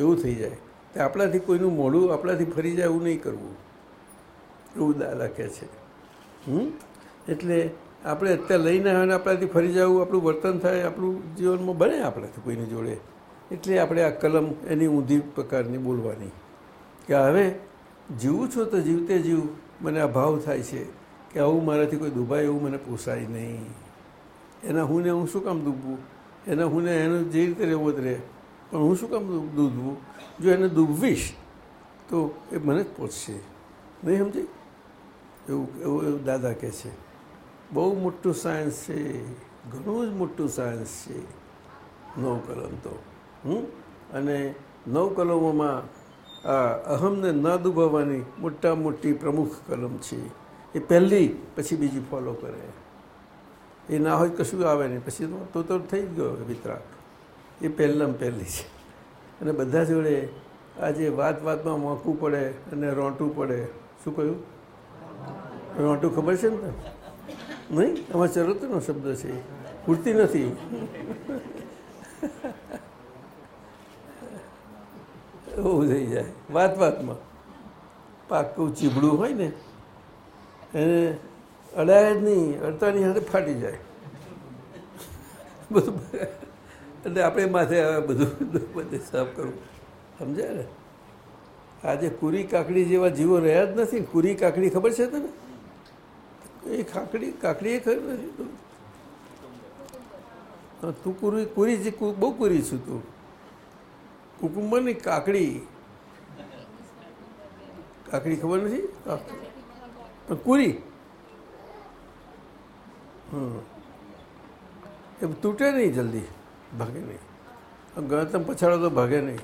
એવું થઈ જાય. કે આપણાથી કોઈનું મોઢું આપણાથી ફરી જાય એવું નહીં કરવું. એવું દાદા કહે છે. હમ? એટલે આપણે અત્યારે લઈને આવે ને આપણાથી ફરી જવું, આપણું વર્તન થાય, આપણું જીવનમાં બને આપણાથી કોઈની જોડે. એટલે આપણે આ કલમ એની ઊંધી પ્રકારની બોલવાની. કે હવે જીવું છું તો જીવતે જીવ, મને આ ભાવ થાય છે કે આવું મારાથી કોઈ દુભાય એવું મને પોસાય નહીં. એના હુંને હું શું કામ દૂબવું? એના હુંને એનું જે રીતે રહેવો જ રહે. પણ હું શું કામ દૂધવું? જો એને દૂબવીશ, તો એ મને જ પહોંચશે નહીં સમજી? એવું એવું દાદા કહે છે. બહુ મોટું સાયન્સ છે, ઘણું જ મોટું સાયન્સ છે. નવ કલમ તો, હમ? અને નવ કલમોમાં આ અહમને ન દુભાવવાની મોટા મોટી પ્રમુખ કલમ છે. એ પહેલી, પછી બીજી ફોલો કરે. એ ના હોય કશું આવે નહીં. પછી તો તો થઈ ગયો વિતરાક. એ પહેલાં પહેલી છે. અને બધા જોડે આજે વાત વાતમાં મોંકવું પડે અને રોંટવું પડે. શું કહ્યું? રોંટું ખબર છે ને? નહીં? આમાં ચરોતરનો શબ્દ છે. પૂરતી નથી. એવું થઈ જાય. વાત વાતમાં. પાકું ચીબડું હોય ને, એને અડાય જ નહીં. અડતાની સાથે ફાટી જાય. બધું એટલે આપણે માથે આવે બધું બધે સાફ કરવું. સમજાય ને? આજે કુરી કાકડી જેવા જીવો રહ્યા જ નથી. કુરી કાકડી ખબર છે તને? એ કાકડી કાકડી એ ખબર નથી તું. કુરી કુરી છે બહુ કુરી છું તું. કુકુંબરની કાકડી. કાકડી ખબર નથી? કુરી. એ તૂટે નહીં જલ્દી. ભાગે નહીં. ગણતમ પછાડો તો ભાગે નહીં.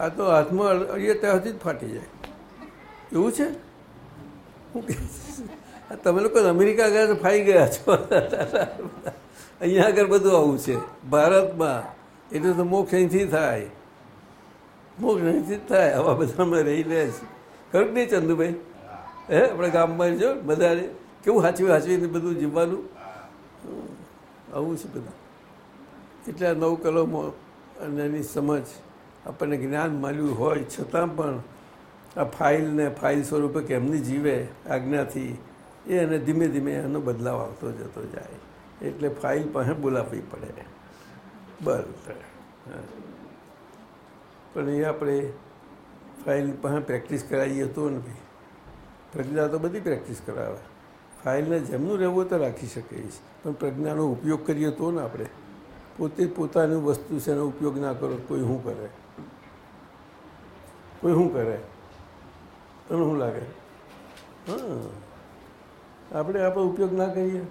આ તો હાથમાં અડ- અડીએ ત્યાં સુધી જ ફાટી જાય. એવું છે? હું કે તમે લોકો અમેરિકા ગયા તો ફાઈ ગયા છો. અહીંયા આગળ બધું આવું છે. ભારતમાં એટલે તો મોક્ષ અહીંથી થાય. મોક્ષ અહીંથી જ થાય. આવા બધામાં રહી લે છે ખરું નહીં, ચંદુભાઈ? હે, આપણે ગામમાં જો બધાને કેવું હાચવી હાચવીને બધું જીવવાનું? આવું છે બધા. એટલે આ નવ કલમો અને એની સમજ આપણને જ્ઞાન મળ્યું હોય, છતાં પણ આ ફાઇલને ફાઇલ સ્વરૂપે કેમની જીવે? આજ્ઞાથી એ એને ધીમે ધીમે એનો બદલાવ આવતો જતો જાય. એટલે ફાઇલ પાસે બોલાવવી પડે. બસ. પણ એ આપણે ફાઇલ પાસે પ્રેક્ટિસ કરાવીએ તો નથી પ્રજ્ઞા તો બધી પ્રેક્ટિસ કરાવે. ફાઇલને જેમનું રહેવું તો રાખી શકીએ છીએ પણ પ્રજ્ઞાનો ઉપયોગ કરીએ તો ને આપણે. પોતે પોતાની વસ્તુ છે એનો ઉપયોગ ના કરો કોઈ શું કરે? કોઈ શું કરે? તને શું લાગે? હા. આપણે આપણો ઉપયોગ ના કરીએ.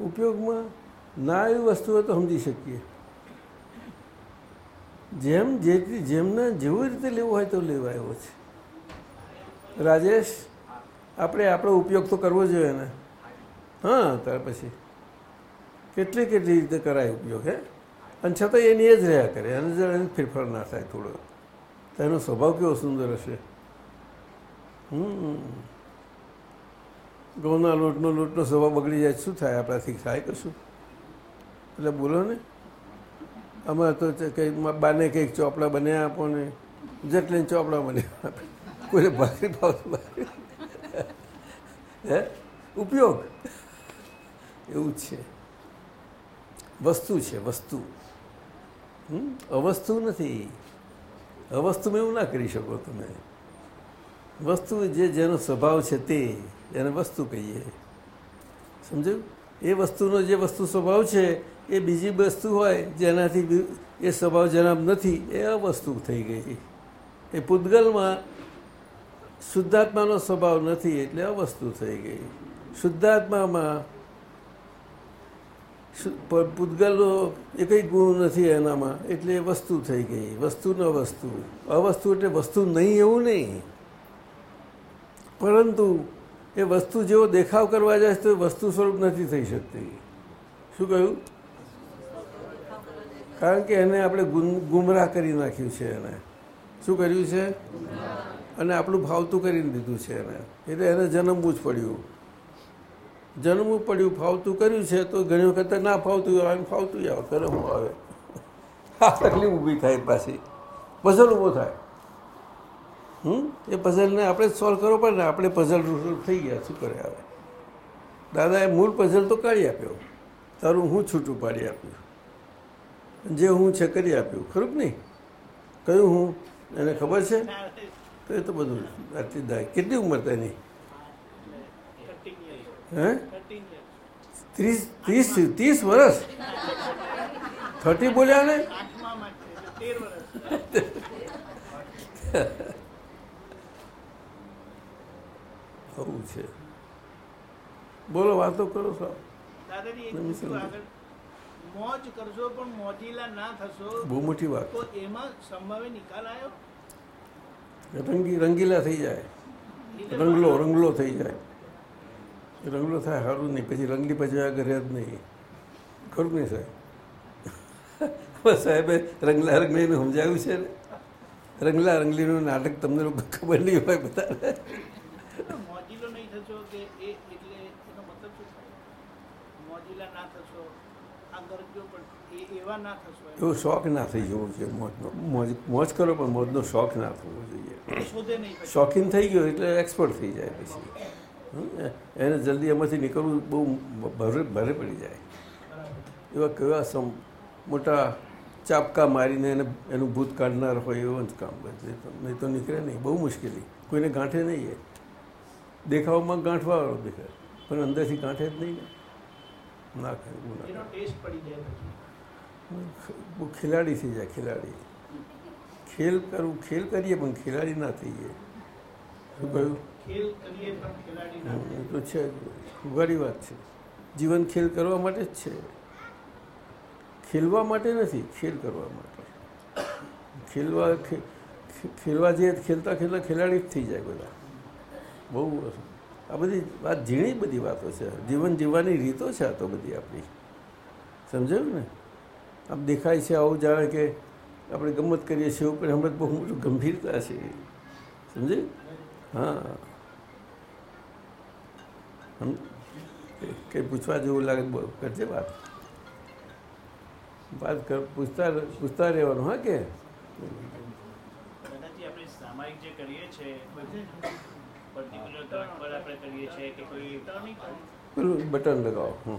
ઉપયોગમાં ના એવી વસ્તુ તો સમજી શકીએ. જેમ જેટલી જેમને જેવી રીતે લેવો હોય તો લેવાયો છે. રાજેશ, આપણે આપણો ઉપયોગ તો કરવો જોઈએ ને? હા, ત્યાર પછી. કેટલી કેટલી રીતે કરાય ઉપયોગ, હે? અને છતાં એની એ જ રહ્યા કરે. જરા એને ફેરફાર ના થાય થોડો. તો એનો સ્વભાવ કેવો સુંદર હશે? હમ. ઘઉંના લોટનો લોટનો સ્વભાવ બગડી જાય, શું થાય આપણાથી? થાય કશું? એટલે બોલો ને. અમારે તો કંઈક બાને કંઈક ચોપડા બન્યા આપો ને. જેટલે ચોપડા બન્યા આપે. કોઈને ભાખરી ભાવ હે? ઉપયોગ? એવું છે. વસ્તુ છે, વસ્તુ? અવસ્તુ નથી. અવસ્તુમાં એવું ના કરી શકો તમે. વસ્તુ જે જેનો સ્વભાવ છે તે. એને વસ્તુ કહીએ. સમજ્યું? એ વસ્તુનો જે વસ્તુ સ્વભાવ છે, એ બીજી વસ્તુ હોય જેનાથી એ સ્વભાવ જેના નથી, એ અવસ્તુ થઈ ગઈ. એ પૂતગલમાં શુદ્ધાત્માનો સ્વભાવ નથી એટલે અવસ્તુ થઈ ગઈ. શુદ્ધાત્મામાં પૂતગલનો કંઈ ગુણ નથી એનામાં, એટલે એ વસ્તુ થઈ ગઈ, વસ્તુ ન વસ્તુ. અવસ્તુ એટલે વસ્તુ નહીં એવું નહીં. પરંતુ એ વસ્તુ જેવો દેખાવ કરવા જાય તો એ વસ્તુ સ્વરૂપ નથી થઈ શકતી. શું કહ્યું? કારણ કે એને આપણે ગુમરાહ કરી નાખ્યું છે એને. શું કર્યું છે? અને આપણું ભાવતું કરીને દીધું છે એને. એટલે એને જન્મવું જ પડ્યું. જન્મવું પડ્યું, ફાવતું કર્યું છે તો ઘણી વખત ના ફાવતું આવે ફાવતું આવે કરે હું આવે. આ તકલીફ ઊભી થાય પાછી. પઝલ ઊભો થાય. હમ? એ પઝલને આપણે જ સોલ્વ કરવો પડે ને આપણે પઝલ થઈ ગયા શું કરે હવે? દાદાએ મૂળ પઝલ તો કાઢી આપ્યો. તારું હું છૂટું પાડી આપ્યું. જે હું છે કરી આપ્યું. ખરું કે નહીં? કયું હું? એને ખબર છે? તો એ તો બધું આટલી કેટલી ઉંમર તેની? હે? ત્રીસ ત્રીસ ત્રીસ વર્ષ? થર્ટી બોલ્યા ને? તેર વર્ષ. <laughs> આવું છે. બોલો વાતો કરો. આગળ. મોજ કરશો પણ મોજીલા ના થશો. બહુ મોટી વાત. તો એમાં સંભાવે નિકાલ આવ્યો રંગી રંગીલા થઈ જાય. રંગલો રંગલો થઈ જાય. રંગલો થાય સારું નહીં. પછી રંગલી પછી રહે જ નહીં. ખરું નહીં સાહેબ? સાહેબે રંગલા રંગલીનું સમજાવ્યું છે ને? રંગલા રંગલીનું નાટક તમને લોકો ખબર નહીં હોય બધાને મોજીલો નહીં થશો કે એ એટલે એનો મતલબ શું થાય મોજીલા ના થશો આ ગરજો પણ એ એવા શોખ ના થઈ જવો જોઈએ. મોજનો મોજ મોજ કરો પણ મોજનો શોખ ના થવો જોઈએ. શોખીન થઈ ગયો એટલે એક્સપર્ટ થઈ જાય પછી. એને જલ્દી એમાંથી નીકળવું બહુ ભરે ભરે પડી જાય. એવા કેવા સમ મોટા ચાપકા મારીને એને એનું ભૂત કાઢનાર હોય એવું જ કામ કરે નહીં તો નીકળે નહીં. બહુ મુશ્કેલી. કોઈને ગાંઠે નહીં એ. દેખાવમાં ગાંઠવાવાળો દેખાય. પણ અંદરથી ગાંઠે જ નહીં ને. ના ખાય બહુ ખેલાડી થઈ જાય ખેલાડી. ખેલ કરવું ખેલ કરીએ પણ ખેલાડી ના થઈએ. શું કહ્યું? એ તો છે. ઘણી વાત છે. જીવન ખેલ કરવા માટે જ છે. ખેલવા માટે નથી ખેલ કરવા માટે. ખેલવા ખેલવા જઈએ ખેલતા ખેલતા ખેલાડી જ થઈ જાય બધા. બહુ આ બધી વાત ઝીણી બધી વાતો છે. જીવન જીવવાની રીતો છે આ તો બધી આપણી. સમજાયું ને? આમ દેખાય છે આવું જાણે કે આપણે ગમત કરીએ છીએ પણ હમણાં બહુ મોટું ગંભીરતા છે. સમજે? હા. કંઈ પૂછવા જેવું લાગે કરજે વાત. વાત કર પૂછતા પૂછતા રહેવાનું હા કે? આપણે સામાયિક જે કરીએ છીએ બટન લગાવો હમ.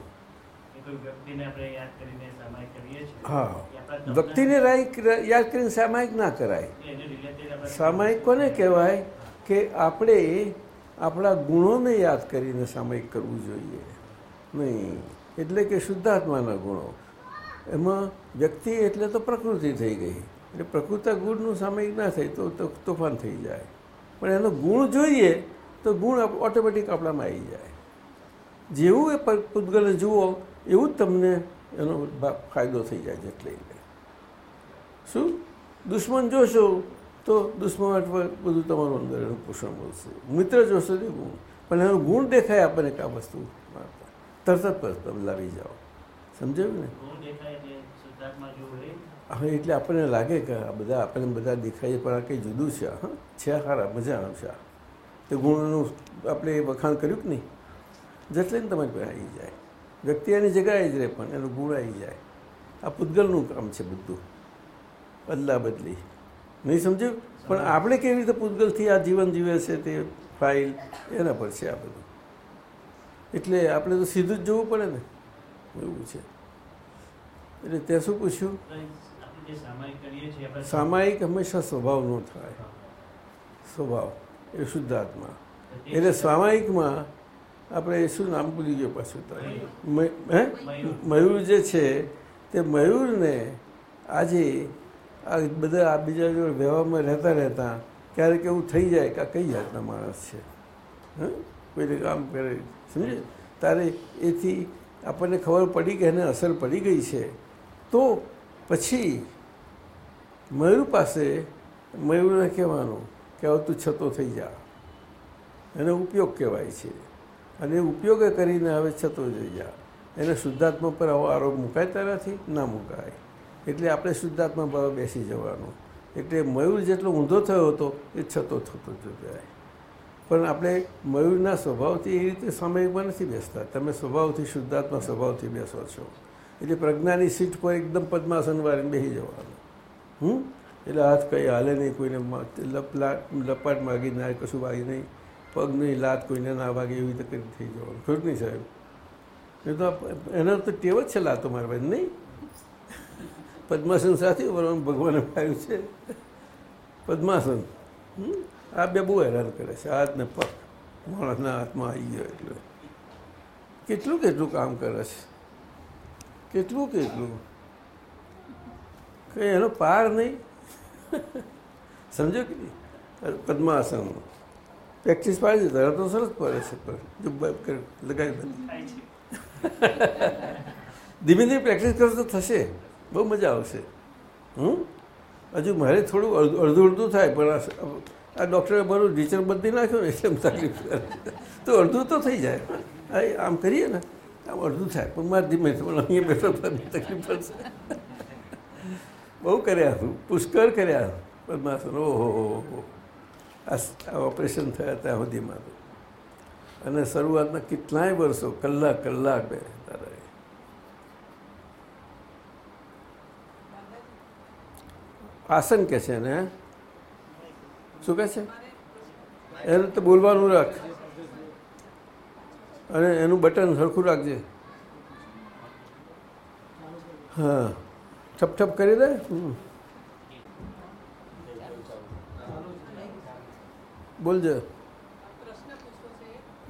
હા. વ્યક્તિને યાદ કરીને સામાયિક ના કરાય. સામાયિક કોને કહેવાય? કે આપણે આપણા ગુણોને યાદ કરીને સામાયિક કરવું જોઈએ. નહીં. એટલે કે શુદ્ધાત્માના ગુણો. એમાં વ્યક્તિ એટલે તો પ્રકૃતિ થઈ ગઈ. એટલે પ્રકૃતિ ગુણનું સામાયિક ના થાય તો તોફાન થઈ જાય. પણ એનો ગુણ જોઈએ તો ગુણ ઓટોમેટિક આપણામાં આવી જાય. જેવું એ પૂતગલને જુઓ એવું જ તમને એનો ફાયદો થઈ જાય જેટલે શું? દુશ્મન જોશો તો દુશ્મન બધું તમારું અંદર એનું પોષણ મળશે. મિત્ર જોશો તે ગુણ. પણ એનો ગુણ દેખાય આપણને કે આ વસ્તુ તરત જ તમે લાવી જાઓ. સમજાયું ને? હવે એટલે આપણને લાગે કે આ બધા આપણને બધા દેખાય પણ આ કંઈ જુદું છે. હા છે સારા મજા આવશે આ. તે ગુણનું આપણે વખાણ કર્યું કે નહીં? જેટલે તમારી પાસે આવી જાય. વ્યક્તિ એની જગ્યાએ જ રહે પણ એનો ગુણ આવી જાય. આ પૂતગલનું કામ છે બધું. બદલા બદલી. નહીં સમજ્યું? પણ આપણે કેવી રીતે પૂતગલથી આ જીવન જીવે છે તે ફાઇલ એના પર છે આ બધું. એટલે આપણે તો સીધું જ જોવું પડે ને. એવું છે. એટલે તે શું પૂછ્યું? સામાયિક હંમેશા સ્વભાવ સ્વભાવનો થાય. સ્વભાવ. એ શુદ્ધાત્મા એટલે સામાયિકમાં આપણે શું નામ ભૂલી ગયો પાછું તો. હે? મયુર જે છે, તે મયુરને આજે આ બધા આ બીજા જોડે વ્યવહારમાં રહેતા રહેતા ક્યારેક એવું થઈ જાય કે આ કઈ જાતના માણસ છે? હં? કોઈને કામ કરે. સમજે? તારે એથી આપણને ખબર પડી કે એને અસર પડી ગઈ છે. તો પછી મયુર પાસે મયુરને કહેવાનું કે હવે તું છતો થઈ જા. એનો ઉપયોગ કહેવાય છે. અને ઉપયોગ કરીને હવે છતો જઈ જા એને શુદ્ધાત્મા પર આવો આરોપ મુકાય નથી, ના મુકાય. એટલે આપણે શુદ્ધાત્મા પર બેસી જવાનું. એટલે મયુર જેટલો ઊંધો થયો હતો, એ છતો થતો જાય. પણ આપણે મયુરના સ્વભાવથી એ રીતે સામયિકમાં નથી બેસતા. તમે સ્વભાવથી શુદ્ધાત્મા સ્વભાવથી બેસો છો. એટલે પ્રજ્ઞાની સીટ પર એકદમ પદ્માસન વાળીને બેસી જવાનું. હમ? એટલે હાથ કંઈ હાલે નહીં, કોઈને લપાટ માગી, ના, કશું વાગી નહીં. પગ નહીં લાત કોઈને ના વાગે એવી કરી થઈ જવાનું. ખરું નહીં સાહેબ? એ તો એનો તો ટેવ જ છે લાતો મારવાની, નહીં? પદ્માસન સાથે વરવાનું ભગવાને પાડ્યું છે. પદ્માસન? આ બે બહુ હેરાન કરે છે. હાથ ને પગ. માણસના હાથમાં આવી ગયો એટલે. કેટલું કેટલું કામ કરે છે? કેટલું કેટલું? કંઈ એનો પાર નહીં? <laughs> સમજો કે નહીં? પ્રેક્ટિસ પાડી દે તો સરસ પડે છે પણ. લગાવી બધી ધીમે ધીમે પ્રેક્ટિસ કરો તો થશે. બહુ મજા આવશે. હમ? હજુ મારે થોડું અડધું અડધું થાય, પણ આ ડૉક્ટરે મારું ટીચર બદલી નાખ્યો ને, એટલે તકલીફ કરે <laughs> તો અડધું તો થઈ જાય. આમ કરીએ ને, આમ અડધું થાય. પણ મારે ધીમે પણ અહીંયા બેઠો તકલીફ પડશે. બહુ કર્યા હું પુષ્કળ કર્યા. પદ્માસન ઓહો આ ઓપરેશન થયા ત્યાં સુધીમાં. અને શરૂઆતના કેટલાય વર્ષો કલાક કલાક બે તારા આસન કે છે ને શું કહે છે? એનું તો બોલવાનું રાખ. અને એનું બટન સરખું રાખજે. હા. ઠપ ઠપ કરી દે? હમ. બોલજે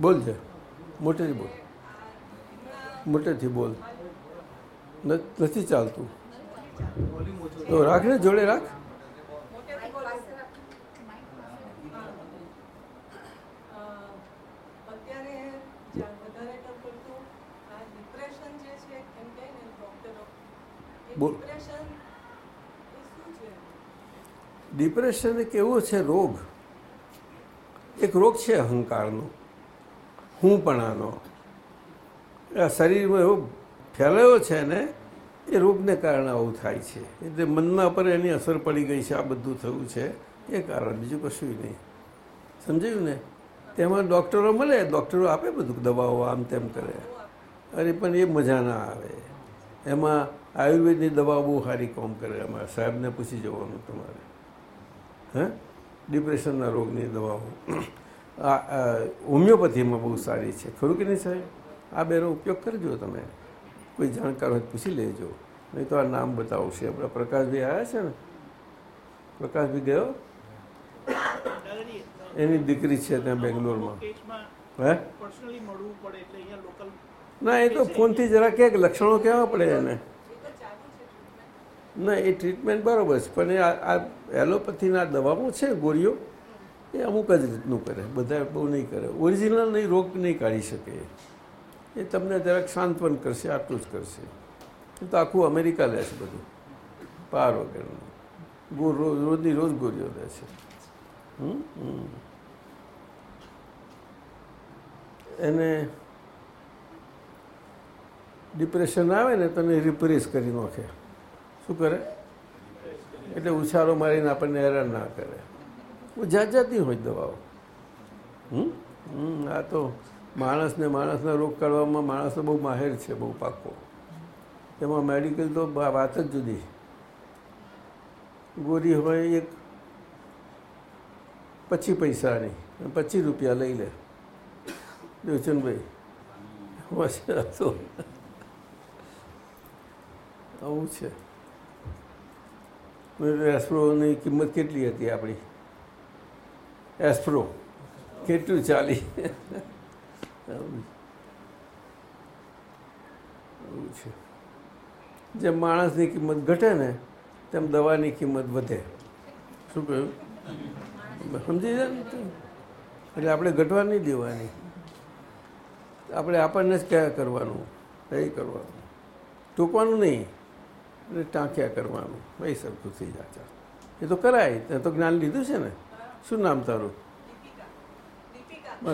બોલજે મોટેથી બોલ. મોટેથી બોલ. ન- નથી ચાલતું. તો રાખ ને જોડે રાખ. બોલો. ડિપ્રેશન એક એવો છે? રોગ. એક રોગ છે અહંકારનો. હુંપણાનો શરીરમાં એવો ફેલાયો છે ને, એ રોગને કારણે આવું થાય છે. એટલે મનના પર એની અસર પડી ગઈ છે, આ બધું થયું છે. એ કારણ, બીજું કશું નહીં. સમજાયું ને? તેમાં ડૉક્ટરો મળે, ડૉક્ટરો આપે બધું દવાઓ, આમ તેમ કરે. અરે, પણ એ મજા ના આવે. એમાં આયુર્વેદની દવા બહુ સારી કામ કરે અમારે. સાહેબને પૂછી જવાનું તમારે. હે? ડિપ્રેશનના રોગની દવાઓ. આ હોમિયોપથીમાં બહુ સારી છે. ખરું કે નહીં સાહેબ? આ બેનો ઉપયોગ કરજો તમે. કોઈ જાણકાર હોય પૂછી લેજો. નહીં તો આ નામ બતાવશે. આપણા પ્રકાશભાઈ આવ્યા છે ને? પ્રકાશભાઈ ગયો? એની દીકરી છે ત્યાં બેંગ્લોરમાં. હે? ના એ તો ફોનથી જરા ક્યાંક લક્ષણો કહેવા પડે એને એ તો ચાલુ છે treatment. ના, એ ટ્રીટમેન્ટ બરાબર છે, પણ એ આ એલોપેથીના દવામાં છે, ગોળીઓ, એ અમુક જ રીતનું કરે, બધા બહુ નહીં કરે. ઓરિજિનલ નહીં, રોગ નહીં કાઢી શકે એ. તમને જરાક શાંતવન કરશે, આટલું જ કરશે. એ તો આખું અમેરિકા લે છે બધું, પાર વગરનું. ગોળ રોજ રોજની રોજ ગોળીઓ લે છે. એને ડિપ્રેશન આવે ને, તને રિપ્રેસ કરી નાખે. શું કરે? એટલે ઉછાળો મારીને આપણને હેરાન ના કરે. હું જાત જાતની હોય દવાઓ. હમ? આ તો માણસને માણસના રોગ કાઢવામાં માણસનો બહુ માહેર છે, બહુ પાકો. એમાં મેડિકલ તો વાત જ જુદી. ગોરી હોય એક પછી પૈસાની પચીસ રૂપિયા લઈ લે. દેવચંદભાઈ તો આવું છે. એસ્પ્રોની કિંમત કેટલી હતી આપણી? એસ્પ્રો કેટલું ચાલી? આવું છે. જેમ માણસની કિંમત ઘટે ને, તેમ દવાની કિંમત વધે. શું કહ્યું? સમજી જાય ને એટલે આપણે ઘટવા નહીં દેવાની. આપણે આપણને જ કયા કરવાનું? એ કરવાનું. ટૂંકવાનું નહીં. એટલે ટાંક્યા કરવાનું એ સરખું થઈ જાય એ તો કરાય તે તો જ્ઞાન લીધું છે ને. શું નામ તારું?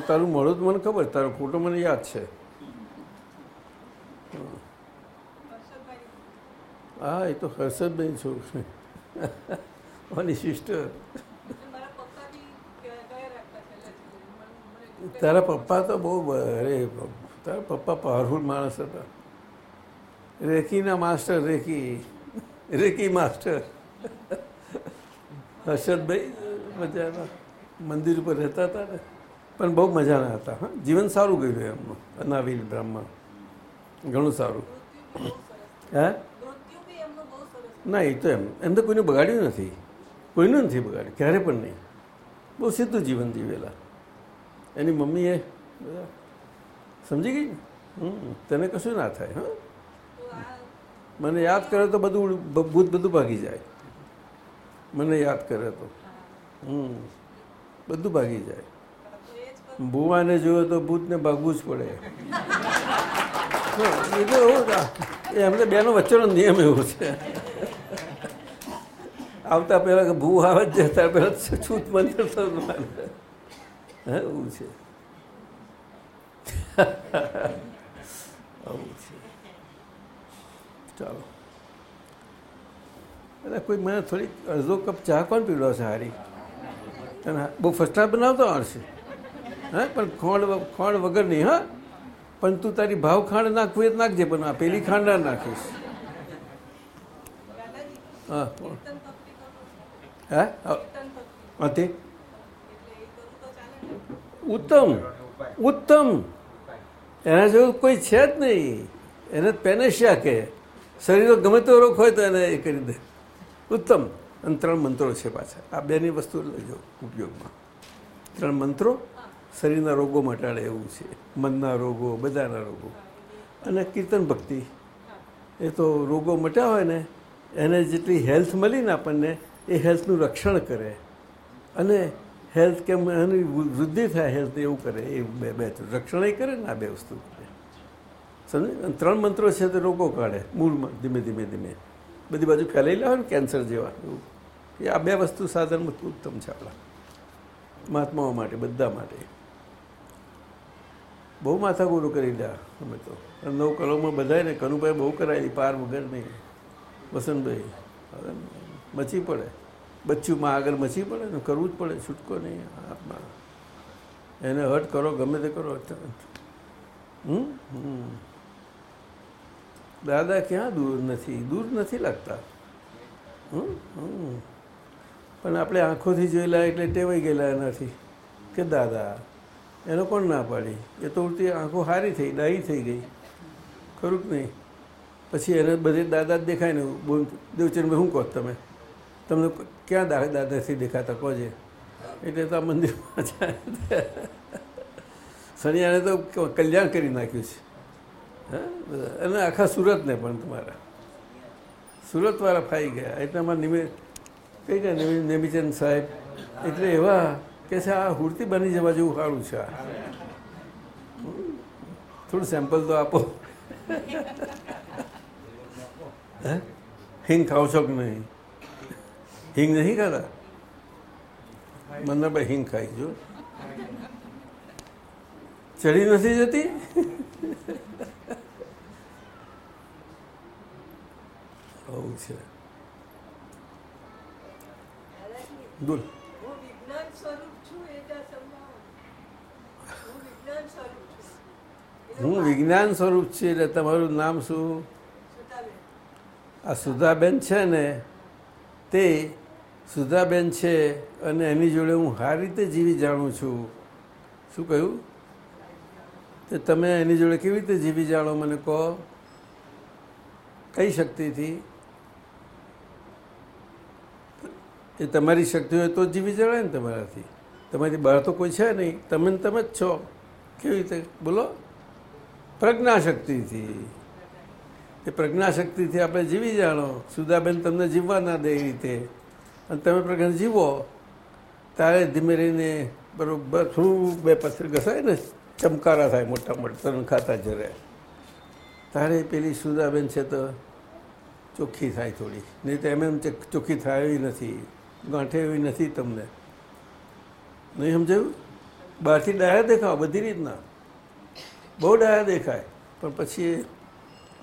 તારું મળું મને ખબર તારો ફોટો મને યાદ છે. હા એ તો હર્ષદબેન છું. મારી સિસ્ટર તારા પપ્પા તો બહુ અરે તારા પપ્પા પાવરફુલ માણસ હતા. રેકીના master reiki reiki master. Harshadbhai મજાના. મંદિર ઉપર રહેતા હતા ને? પણ બહુ મજાના હતા, હા. જીવન સારું ગયું એમનું અનાવિલ બ્રાહ્મણ. ઘણું સારું. હે? ના, એ તો એમ. એમ તો કોઈને બગાડ્યું નથી. કોઈનું નથી બગાડ્યું, ક્યારે પણ નહીં. બહુ સીધું જીવન જીવેલા. એની મમ્મીએ બધા સમજી ગઈ ને? તને કશું ના થાય, હા. મને યાદ કરે તો બધું ભૂત બધું ભાગી જાય. મને યાદ કરે તો. હમ. બધું ભાગી જાય. ભૂવાને જોયો તો ભૂતને ભાગવું જ પડે. એ તો એવું એમને બેનો વચ્ચેનો નિયમ એવો છે. આવતા પહેલાં કે ભૂ આવે જ જતા પહેલાં છૂત મંત્ર થતું એવું છે. <laughs> આવું છે. ચાલો. એટલે કોઈ મને થોડીક અડધો કપ ચા કોણ પીવડો છે હારી? તને બહુ ફર્સ્ટ ક્લાસ બનાવતો આવડશે હા, પણ ખોંડ ખોંડ વગર નહીં, હા. પણ તું તારી ભાવ ખાંડ નાખવું એ જ નાખજે, પણ આ પેલી ખાંડ ના નાખીશ. હા હા? તો ઉત્તમ ઉત્તમ. એના જેવું કોઈ છે જ નહીં. એને પેનેશિયા કે શરીરનો ગમે તેવો રોગ હોય તો એને એ કરી દે. ઉત્તમ. અને ત્રણ મંત્રો છે પાછા. આ બેની વસ્તુ લેજો ઉપયોગમાં. ત્રણ મંત્રો શરીરના રોગો મટાડે એવું છે. મનના રોગો, બધાના રોગો. અને કીર્તન ભક્તિ. એ તો રોગો મટ્યા હોય ને, એને જેટલી હેલ્થ મળીને આપણને, એ હેલ્થનું રક્ષણ કરે. અને હેલ્થ કેમ એની વૃદ્ધિ થાય, હેલ્થ એવું કરે, એ બે બે રક્ષણ એ કરે ને આ બે વસ્તુ. સમજે? ત્રણ મંત્રો છે તે રોગો કાઢે, મૂળમાં, ધીમે ધીમે ધીમે. બધી બાજુ ફેલાયેલા હોય ને કેન્સર જેવા. એવું એ આ બે વસ્તુ સાધન ઉત્તમ છે આપણા. મહાત્માઓ માટે, બધા માટે. બહુ માથાકૂરો કરી દા અમે તો. નવ કલોમાં બધાય ને કનુભાઈ બહુ કરાયેલી, પાર વગર નહીં. વસંતભાઈ મચી પડે. બચ્ચુંમાં આગળ મચી પડે ને, કરવું જ પડે, છૂટકો નહીં હાથમાં એને હટ કરો, ગમે તે કરો. હમ? હમ. દાદા ક્યાં દૂર નથી? દૂર નથી લાગતા. પણ આપણે આંખોથી જોયેલા એટલે ટેવાઈ ગયેલા એનાથી. કે દાદા, એનો કોણ ના પાડી? એ તો ઉડતી આંખો સારી થઈ, ડાહી થઈ ગઈ. ખરું કે નહીં? પછી એને બધે દાદા જ દેખાય ને, બોલ દેવચંદભાઈ શું કહો તમે? તમને ક્યાં દાદાથી દેખાતા? કોજે? એટલે તો આ મંદિરમાં જાય. શનિયાને તો કલ્યાણ કરી નાખ્યું છે. બધા. અને આખા સુરતને પણ તમારા. સુરતવાળા ફાઈ ગયા. એટલે અમારા નિમિ, કઈ ગયા નેમિચંદ સાહેબ? એટલે એવા કે છે, આ હુરતી બની જવા જેવું સારું છે આ. થોડું સેમ્પલ તો આપો. <laughs> હિંગ ખાવ છો કે નહીં? હિંગ નહીં ખાતા મંદરભાઈ હિંગ ખાઈ જો ચડી નથી જતી? આવું છે. બોલ. હું વિજ્ઞાન સ્વરૂપ છે એટલે તમારું નામ શું? આ સુધાબેન છે ને તે સુધાબેન છે અને એની જોડે હું સારી રીતે જીવી જાણું છું. શું કહ્યું? તો તમે એની જોડે કેવી રીતે જીવી જાણો મને કહો? કઈ શક્તિથી? એ તમારી શક્તિ હોય તો જીવી જણાય ને તમારાથી. તમારી બહાર તો કોઈ છે નહીં. તમે તમે જ છો. કેવી રીતે? બોલો. પ્રજ્ઞાશક્તિથી. એ પ્રજ્ઞાશક્તિથી આપણે જીવી જાણો. સુધાબેન તમને જીવવા ના દે એ રીતે. અને તમે પ્રજ્ઞા જીવો. તારે ધીમે રહીને બરાબર થોડું બે પથ્થર ઘસાય ને? ચમકારા થાય મોટા મોટા, તરણ ખાતા જરે. તારે પેલી સુધાબેન છે તો ચોખ્ખી થાય થોડી. નહીં તો એમ એમ ચોખ્ખી થાય એવી નથી. ગાંઠે એવી નથી તમને. નહીં સમજાયું? બહારથી ડાયા દેખાવ, બધી રીતના. બહુ ડાયા દેખાય, પણ પછી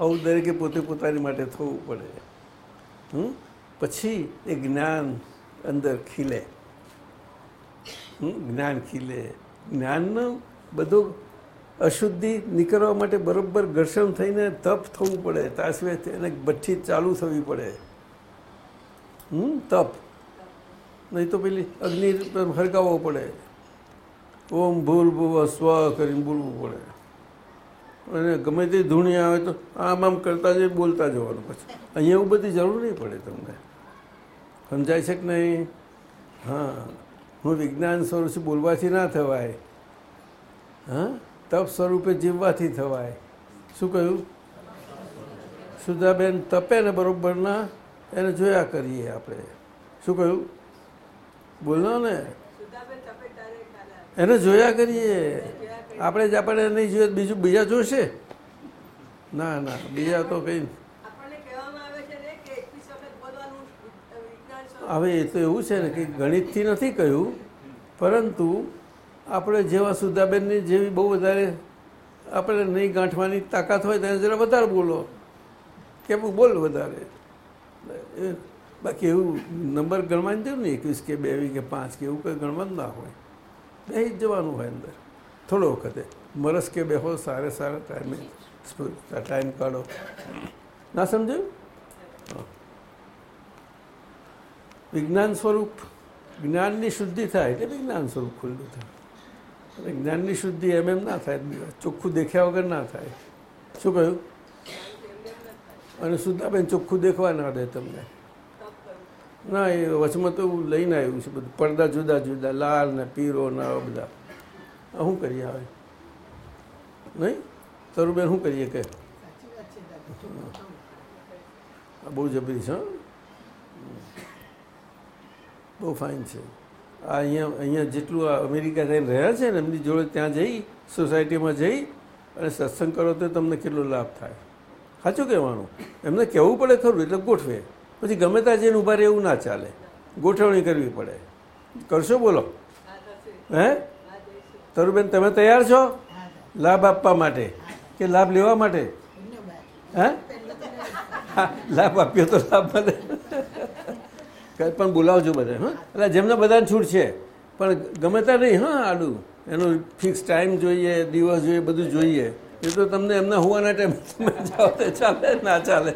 આવું દરેકે પોતે પોતાની માટે થવું પડે. હમ? પછી એ જ્ઞાન અંદર ખીલે. હમ? જ્ઞાન ખીલે. જ્ઞાનનો બધો અશુદ્ધિ નીકળવા માટે બરોબર ઘર્ષણ થઈને તપ થવું પડે. તાસવે એને ભઠ્ઠી ચાલુ થવી પડે. હમ? તપ. નહીં તો પેલી અગ્નિ હરકાવવો પડે. ઓમ ભૂલ ભૂવ સ્વ કરીને બોલવું પડે. અને ગમે તે ધૂણી આવે તો આમ આમ કરતા જઈ બોલતા જવાનું પછી. અહીંયા એવું બધી જરૂર નહીં પડે તમને. સમજાય છે કે નહીં? હા. હું વિજ્ઞાન સ્વરૂપે બોલવાથી ના થવાય. હા? તપ સ્વરૂપે જીવવાથી થવાય. શું કહ્યું? સુધાબેન તપે ને બરોબરના, એને જોયા કરીએ આપણે. શું કહ્યું? બોલો ને? એને જોયા કરીએ. આપણે જ આપણે નહીં જોઈએ બીજું બીજા જોશે? ના ના, બીજા તો કંઈ કે હવે એ તો એવું છે ને કે ગણિતથી નથી કહ્યું, પરંતુ આપણે જેવા સુધાબેનની જેવી બહુ વધારે આપણે નહીં ગાંઠવાની તાકાત હોય તેને જરા વધારે બોલો. કેમ બોલ વધારે. બાકી એવું નંબર ગણવાની જરૂર નહીં એકવીસ કે બે કે પાંચ કે એવું કંઈ ગણવાનું ના હોય. બે જ જવાનું હોય અંદર. થોડો વખતે. મરસ કે બેહો સારા સારા ટાઈમે ટાઈમ કાઢો. ના સમજાયું. વિજ્ઞાન સ્વરૂપ, જ્ઞાનની શુદ્ધિ થાય એટલે વિજ્ઞાન સ્વરૂપ ખુલ્લું થાય. જ્ઞાનની શુદ્ધિ એમ એમ ના થાય, ચોખ્ખું દેખ્યા વગર ના થાય. શું કહ્યું? અને સુધાબેન ચોખ્ખું દેખવા ના દે તમને. ના, એ વચમાં તો એવું લઈને આવ્યું છે બધું. પડદા જુદા જુદા, લાલ ને પીરો ને આવા બધા. શું કરીએ હવે? નહીં? તરુબેન શું કરીએ કે? બહુ જબરી છે? બહુ ફાઇન છે. આ અહીંયા અહીંયા જેટલું અમેરિકા થઈને રહ્યા છે ને, એમની જોડે ત્યાં જઈ, સોસાયટીમાં જઈ અને સત્સંગ કરો તો તમને કેટલો લાભ થાય. સાચું કહેવાનું? એમને કહેવું પડે ખરું, એટલે ગોઠવે. પછી ગમે ત્યાં જઈને ઊભા રહે એવું ના ચાલે. ગોઠવણી કરવી પડે. કરશો બોલો? હે? તરુબેન, તમે તૈયાર છો? લાભ આપવા માટે કે લાભ લેવા માટે? હે? લાભ આપ્યો તો લાભ મળે. કંઈ પણ બોલાવજો બધા, હા. એટલે જેમને બધાને છૂટ છે. પણ ગમે ત્યાં નહીં, હા, આડું. એનો ફિક્સ ટાઈમ જોઈએ, દિવસ જોઈએ, બધું જોઈએ. એ તો તમને એમના હોવાના ટાઈમ <laughs> ચાલે, ના ચાલે.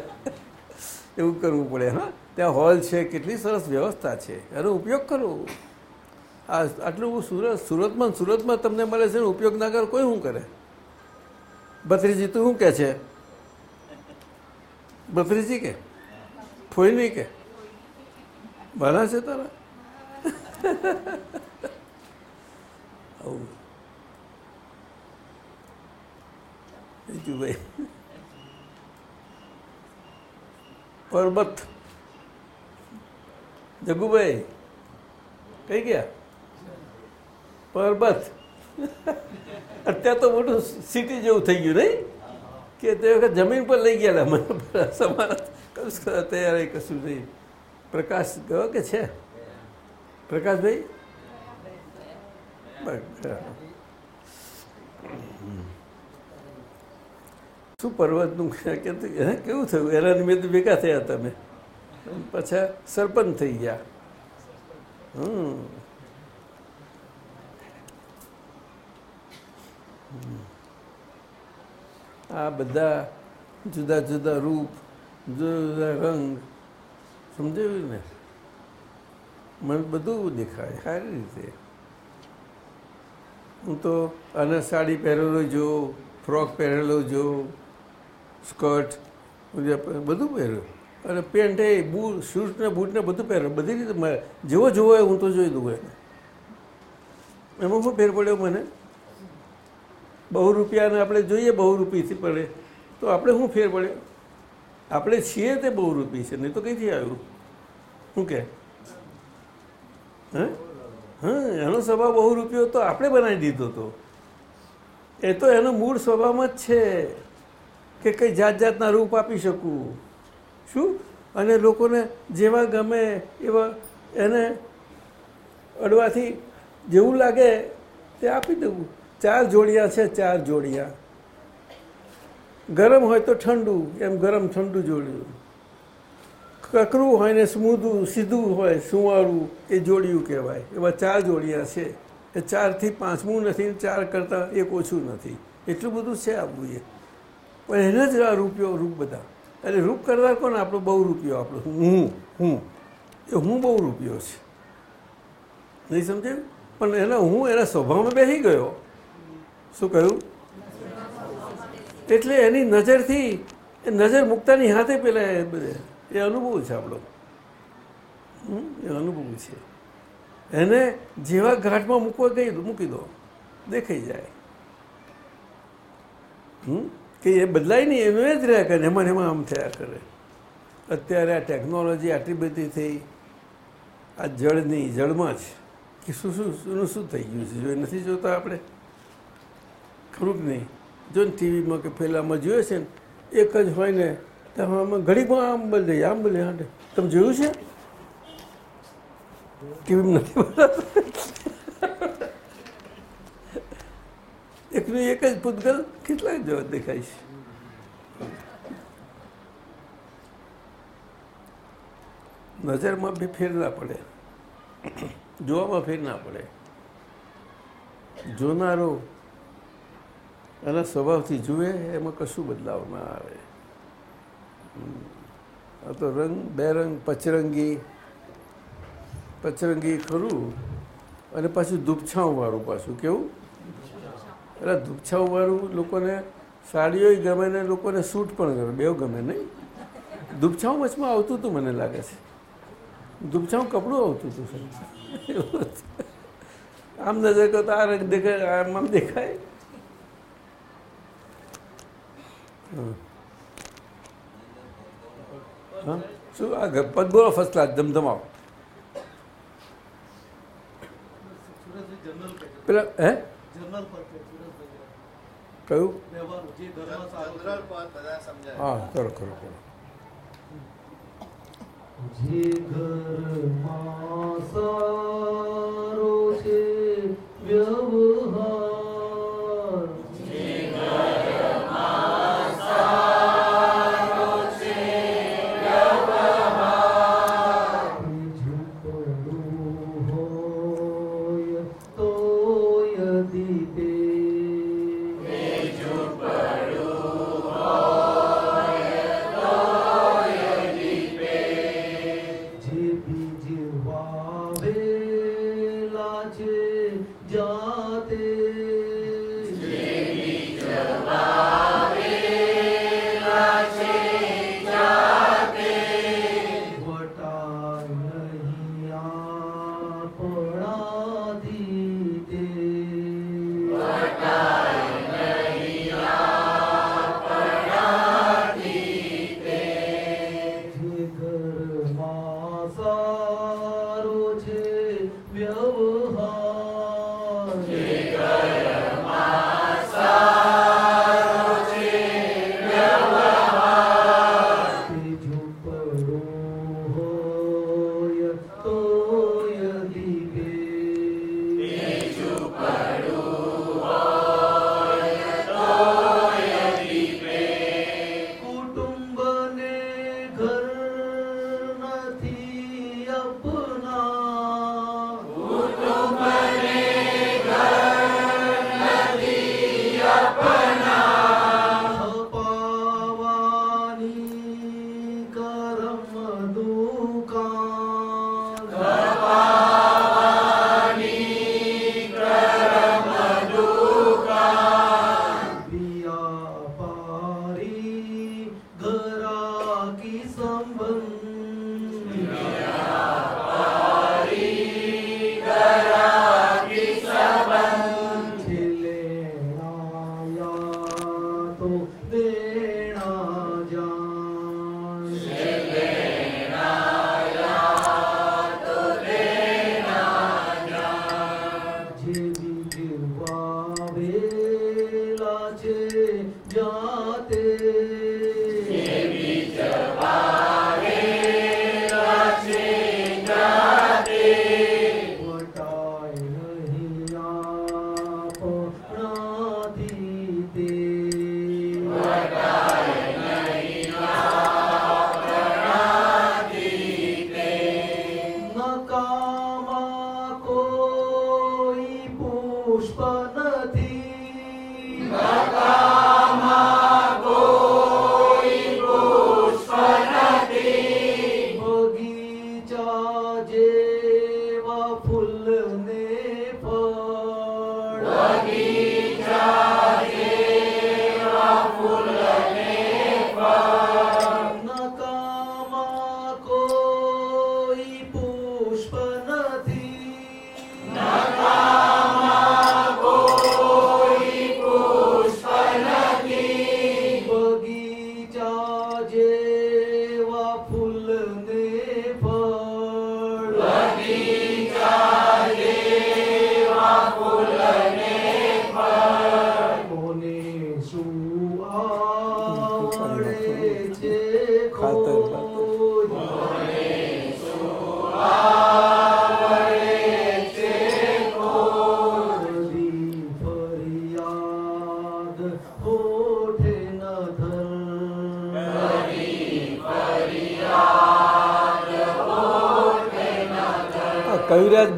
એવું કરવું પડે, હા? ત્યાં હોલ છે, કેટલી સરસ વ્યવસ્થા છે. એનો ઉપયોગ કરો. આ આટલું સુરત, સુરતમાં સુરતમાં તમને મળે છે ઉપયોગ ના કરો કોઈ શું કરે? ભત્રીજી તું શું કહે છે? ભત્રીજી કે? ફોઈની કે? ભલા છે તારા? આવું. બીજું ભાઈ પરબત. જગુભાઈ, કઈ ગયા? પરબત. અત્યારે તો મોટું સિટી જેવું થઈ ગયું, નહીં? કે તે વખત જમીન પર લઈ ગયેલા. મને સમારા તૈયાર કશું નહીં. પ્રકાશ ગયો કે છે? પ્રકાશભાઈ? બસ. શું પર્વતનું? કે એને કેવું થયું? એના નિમિત્તે ભેગા થયા તમે. પાછા સરપંચ થઈ ગયા. હમ. આ બધા જુદા જુદા રૂપ, જુદા જુદા રંગ, સમજાયું ને? મને બધું દેખાય. સારી રીતે. હું તો અને સાડી પહેરેલો જોઉં, ફ્રોક પહેરેલો જોઉં સ્કર્ટ, બધું પહેર્યું. અને પેન્ટ એ બૂટ, શૂઝ ને બૂટ ને બધું પહેર્યું. બધી રીતે જેવો જોવો હોય હું તો જોઈ દઉં એને. એમાં શું ફેર પડ્યો મને? બહુ રૂપિયાને આપણે જોઈએ બહુ રૂપિયાથી પડે. તો આપણે શું ફેર પડ્યો? આપણે છીએ તે બહુ રૂપિયા છે, નહીં તો કઈથી આવ્યું? શું કે? હા? એનો સ્વભાવ બહુ રૂપિયો તો આપણે બનાવી દીધો હતો એ તો એનો મૂળ સ્વભાવમાં જ છે. કે કંઈ જાત જાતના રૂપ આપી શકું? શું? અને લોકોને જેવા ગમે એવા એને અડવાથી જેવું લાગે તે આપી દેવું. ચાર જોડિયા છે, ચાર જોડિયા. ગરમ હોય તો ઠંડુ, એમ ગરમ ઠંડુ જોડ્યું. કકરું હોય ને સ્મૂધું, સીધું હોય, સુંવાળું, એ જોડિયું કહેવાય. એવા ચાર જોડિયા છે. એ ચારથી પાંચમું નથી, ચાર કરતાં એક ઓછું નથી. એટલું બધું છે આપણું એ પણ એને જ આ રૂપિયો રૂપ બધા. એટલે રૂપ કરતા કોણ? આપણો બહુ રૂપિયો, આપણો હું હું. એ હું બહુ રૂપિયો છે. નહીં સમજાયું? પણ એના હું, એના સ્વભાવમાં બેસી ગયો. શું કહ્યું? એટલે એની નજરથી, એ નજર મૂકતાની હાથે પેલા એ બધે, એ અનુભવ છે આપણો. એ અનુભવ છે. એને જેવા ઘાટમાં મૂકવા ગઈ મૂકી દો. દેખાઈ જાય. હમ? કે એ બદલાય નહીં, એનું એ જ રહ્યા કરે એમાં એમાં આમ થયા કરે. અત્યારે આ ટેકનોલોજી આટલી બધી થઈ, આ જળની, જળમાં જ. કે શું શું શું શું થઈ ગયું છે? જો નથી જોતા આપણે? ખરું નહીં? જો ને ટીવીમાં કે પહેલાંમાં જોઈએ છે ને, એક જ હોય ને, તો આમાં ઘડીમાં આમ બદલે આમ બદલે હાંડે તમે જોયું છે? ટીવીમાં નથી બતાવતા એકનું એક જ પૂતગલ કેટલા જવા દેખાય છે. નજરમાં બી ફેર ના પડે. જોવામાં ફેર ના પડે. જોનારો એના સ્વભાવથી જુએ, એમાં કશું બદલાવ ના આવે. આ તો રંગ, બેરંગ, પચરંગી. પચરંગી ખરું, અને પાછું ધૂપછાંવાળું પાછું, કેવું? એટલે દુપછાંવવાળું લોકોને સાડીઓય ગમે ને લોકોને સૂટ પણ ગમે. બેવ ગમે નહીં. દુપછાઉ વચમાં આવતું હતું મને લાગે છે. દુપછાંવ કપડું આવતું હતું સર આમ નજર તો આ રંગ દેખાય આમ આમ દેખાય. હા. શું આ ગપત પદ બોલો ફર્સ્ટ ક્લાસ ધમધમાવ. પેલા હે? કયું? હા કરો કરો કરો. જે ઘરમાં સારો છે વ્યવહાર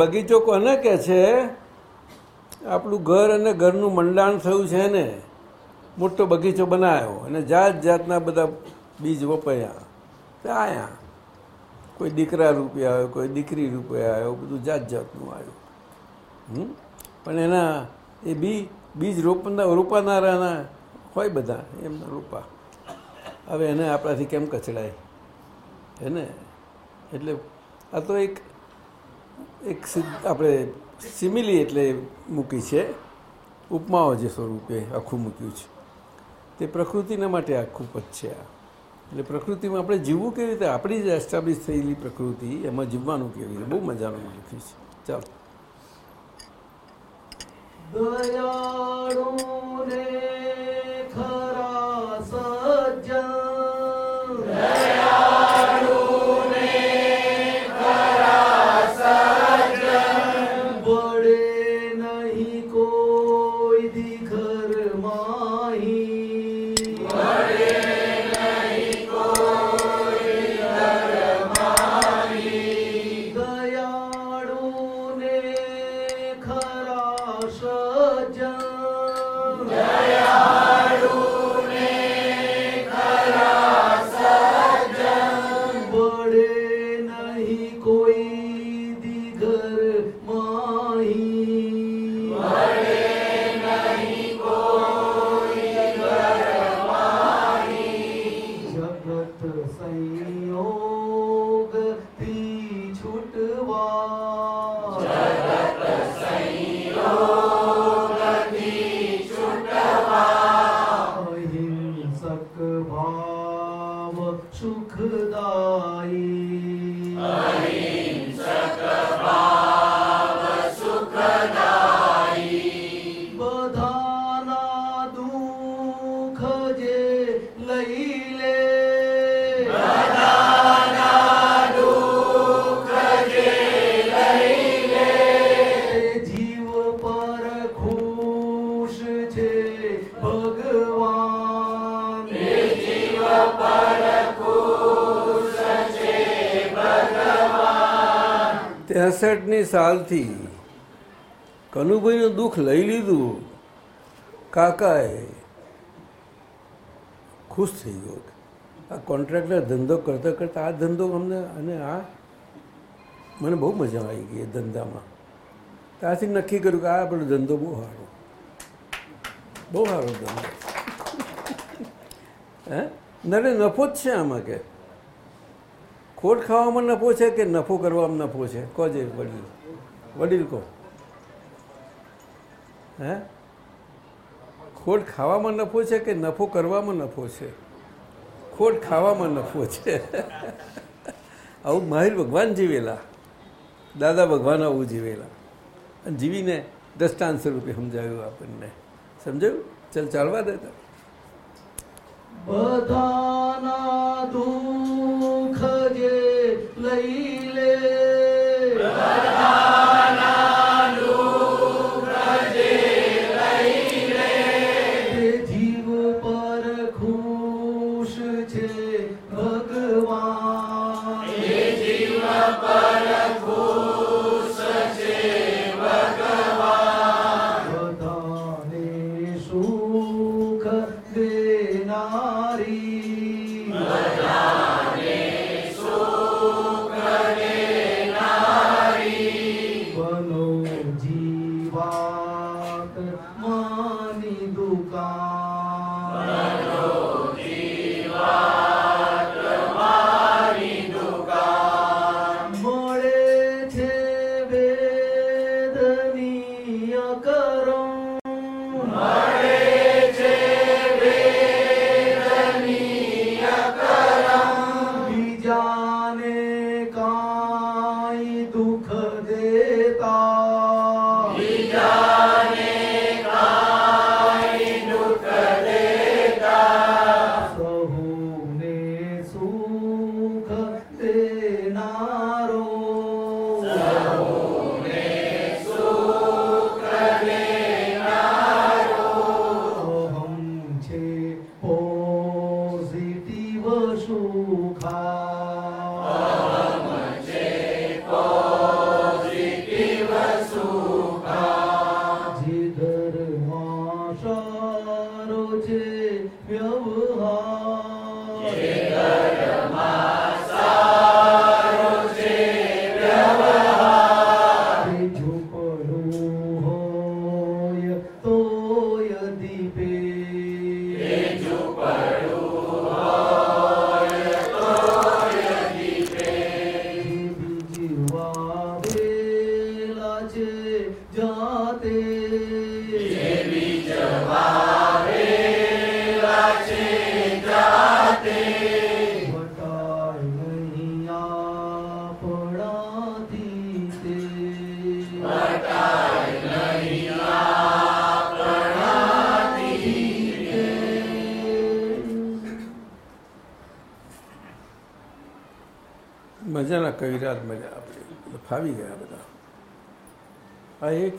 બગીચો કોને કહે છે? આપણું ઘર અને ઘરનું મંડાણ થયું છે ને, મોટો બગીચો બનાવ્યો અને જાત જાતના બધા બીજ વપાયા આયા. કોઈ દીકરા રૂપે આવ્યો, કોઈ દીકરી રૂપે આવ્યો, બધું જાત જાતનું આવ્યું? પણ એના, એ બી, બીજ રોપના, રોપાનારાના હોય બધા, એમના રોપા. હવે એને આપણાથી કેમ કચડાય? હે ને? એટલે આ તો એક એક આપણે સિમિલી એટલે મૂકી છે. ઉપમાઓ જે સ્વરૂપે આખું મૂક્યું છે. તે પ્રકૃતિના માટે આખું પદ છે આ. એટલે પ્રકૃતિમાં આપણે જીવવું કેવી રીતે? આપણી જ એસ્ટાબ્લિશ થયેલી પ્રકૃતિ, એમાં જીવવાનું કેવી રીતે? બહુ મજાનું લખ્યું છે. ચાલો. સાલથી કનુભાઈનું દુઃખ લઈ લીધું. કાકાએ ખુશ થઈ ગયો. આ કોન્ટ્રાક્ટર ધંધો કરતા કરતા આ ધંધો અમને અને આ મને બહુ મજા આવી ગઈ એ ધંધામાં. ત્યાંથી નક્કી કર્યું કે આ આપણો ધંધો બહુ સારો. બહુ સારો ધંધો. હે? નરે નફો જ છે આમાં કે? ખોટ ખાવામાં નફો છે કે નફો કરવામાં નફો છે? કહો જે વડીલ કહો હે? ખોટ ખાવામાં નફો છે કે નફો કરવામાં નફો છે? ખોટ ખાવામાં નફો છે. આવું માહિર ભગવાન જીવેલા. દાદા ભગવાન આવું જીવેલા. અને જીવીને દ્રષ્ટાંત સ્વરૂપે સમજાવ્યું આપણને. સમજાયું? ચાલ ચાલવા દેતા બધાના દુઃખ લઈ લે.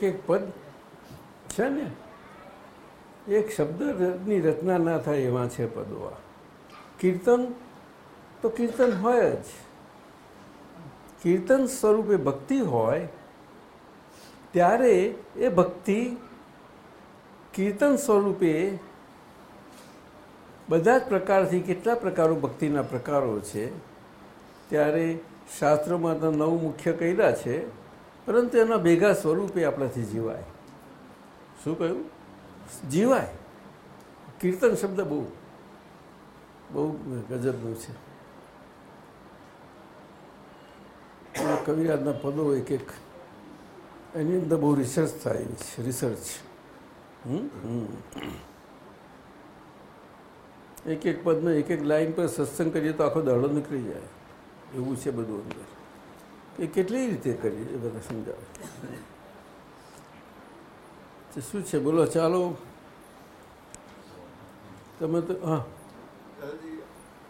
એક પદ છે ને? એક શબ્દની રચના ના થાય એવા છે પદો આ. કીર્તન તો કીર્તન હોય જ. કીર્તન સ્વરૂપે ભક્તિ હોય, ત્યારે એ ભક્તિ કીર્તન સ્વરૂપે બધા જ પ્રકારથી કેટલા પ્રકારો ભક્તિના પ્રકારો છે, ત્યારે શાસ્ત્રોમાં તો નવ મુખ્ય કર્યા છે. પરંતુ એના ભેગા સ્વરૂપે આપણાથી જીવાય. શું કહ્યું? જીવાય. કીર્તન શબ્દ બહુ બહુ ગજબનું છે. કવિરાજના પદો એક એક, એની અંદર બહુ રિસર્ચ થાય છે રિસર્ચ એક એક પદમાં એક એક લાઈન પર સત્સંગ કરીએ તો આખો દાડો નીકળી જાય. એવું છે બધું અંદર. એ કેટલી રીતે કરીએ એ બધા સમજાવે? શું છે? બોલો ચાલો. તમે તો હા.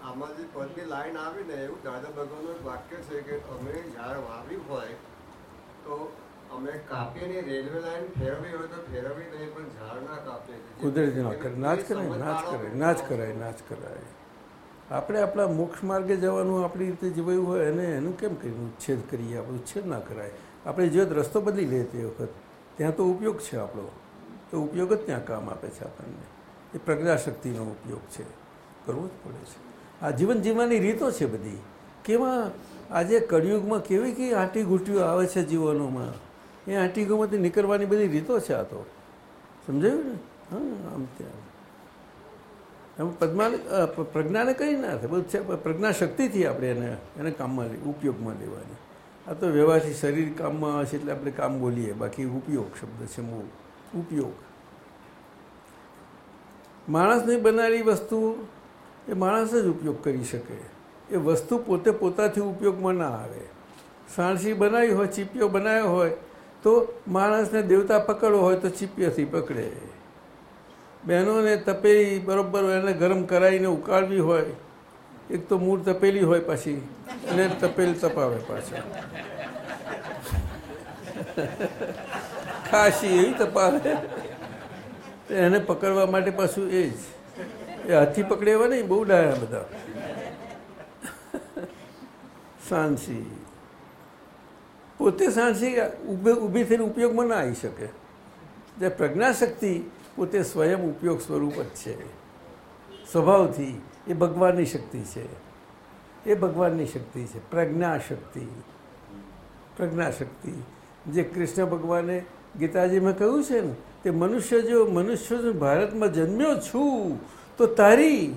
આમાં જે પદની લાઈન આવી ને એવું દાદા ભગવાનનું એક વાક્ય છે કે અમે ઝાડ વાવ્યું હોય તો અમે કાપીને રેલવે લાઈન ફેરવી હોય તો ફેરવી નહીં પણ ઝાડ ના કાપીએ કુદરતી ના કરે ના જ કરાય ના જ કરાય ના જ કરાય ના જ કરાય. આપણે આપણા મોક્ષ માર્ગે જવાનું આપણી રીતે જીવાયું હોય એને એનું કેમ કરીને ઉચ્છેદ કરીએ આપણે ઉચ્છેદ ના કરાય. આપણે જે રસ્તો બદલી લઈએ તે વખત, ત્યાં તો ઉપયોગ છે આપણો. તો ઉપયોગ જ ત્યાં કામ આપે છે આપણને. એ પ્રજ્ઞાશક્તિનો ઉપયોગ છે. કરવો જ પડે છે. આ જીવન જીવવાની રીતો છે બધી. કેવા, આજે કળિયુગમાં કેવી કેવી આંટી ઘૂંટીઓ આવે છે જીવનોમાં? એ આંટીગોમાંથી નીકળવાની બધી રીતો છે આ તો. સમજાયું ને? હા, આમ ત્યાં. એમ પદ્મા પ્રજ્ઞાને કંઈ ના થાય. બધું છે પ્રજ્ઞા શક્તિથી આપણે એને એને કામમાં ઉપયોગમાં લેવાની. આ તો વ્યવહારથી શરીર કામમાં આવે છે એટલે આપણે કામ બોલીએ. બાકી ઉપયોગ શબ્દ છે મૂળ. ઉપયોગ. માણસની બનાવેલી વસ્તુ એ માણસ જ ઉપયોગ કરી શકે. એ વસ્તુ પોતે પોતાથી ઉપયોગમાં ના આવે. સાણસી બનાવી હોય, ચીપિયો બનાવ્યો હોય, તો માણસને દેવતા પકડવો હોય તો ચીપિયાથી પકડે. બહેનોને તપેલી બરોબર એને ગરમ કરાવીને ઉકાળવી હોય, એક તો મૂળ તપેલી હોય પાછી, અને તપેલી તપાવે પાછા. ખાસી એવી તપાવે. એને પકડવા માટે પાછું એ જ. એ હાથી પકડે એવા નહીં, બહુ ડાયા બધા. સાંસી. પોતે સાંસી ઊભે થઈને ઉપયોગમાં ના આવી શકે. જે પ્રજ્ઞાશક્તિ પોતે સ્વયં ઉપયોગ સ્વરૂપ જ છે. સ્વભાવથી એ ભગવાનની શક્તિ છે. એ ભગવાનની શક્તિ છે. પ્રજ્ઞાશક્તિ. પ્રજ્ઞાશક્તિ. જે કૃષ્ણ ભગવાને ગીતાજીમાં કહ્યું છે ને, તે મનુષ્ય જો મનુષ્ય જો ભારતમાં જન્મ્યો છું, તો તારી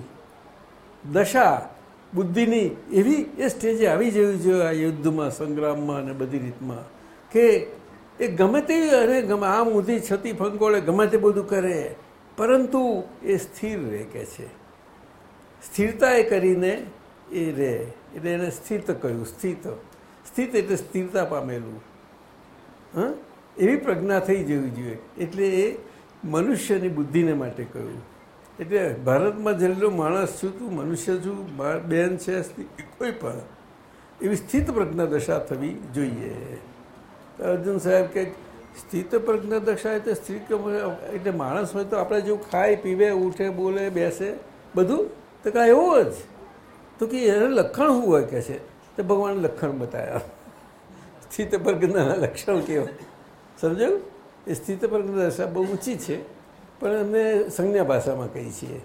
દશા બુદ્ધિની એવી એ સ્ટેજે આવી જવી જોઈએ આ યુદ્ધમાં, સંગ્રામમાં અને બધી રીતમાં કે એ ગમે તે અને આમ ઊંધી છતી ફંકોળે ગમે તે બધું કરે, પરંતુ એ સ્થિર રહે કે છે. સ્થિરતા એ કરીને એ રહે એટલે એને સ્થિત કહ્યું, સ્થિત. સ્થિત એટલે સ્થિરતા પામેલું. હા? એવી પ્રજ્ઞા થઈ જવી જોઈએ. એટલે એ મનુષ્યની બુદ્ધિને માટે કહ્યું. એટલે ભારતમાં જેટલો માણસ છું, તું મનુષ્ય છું બેન છે કોઈ પણ. એવી સ્થિત પ્રજ્ઞા દશા થવી જોઈએ. અર્જુન સાહેબ કે સ્થિત પ્રજ્ઞ દશા એટલે સ્ત્રી એટલે માણસ હોય તો આપણે જેવું ખાય, પીવે, ઉઠે, બોલે, બેસે, બધું, તો કાંઈ એવું જ. તો કે એને લક્ષણ શું હોય કે છે? તો ભગવાન લક્ષણ બતાવ્યા સ્થિત પ્રજ્ઞાના લક્ષણ કેવા. સમજાયું? એ સ્થિત પ્રજ્ઞ દશા બહુ ઊંચી છે, પણ અમે સંજ્ઞા ભાષામાં કહીએ છીએ.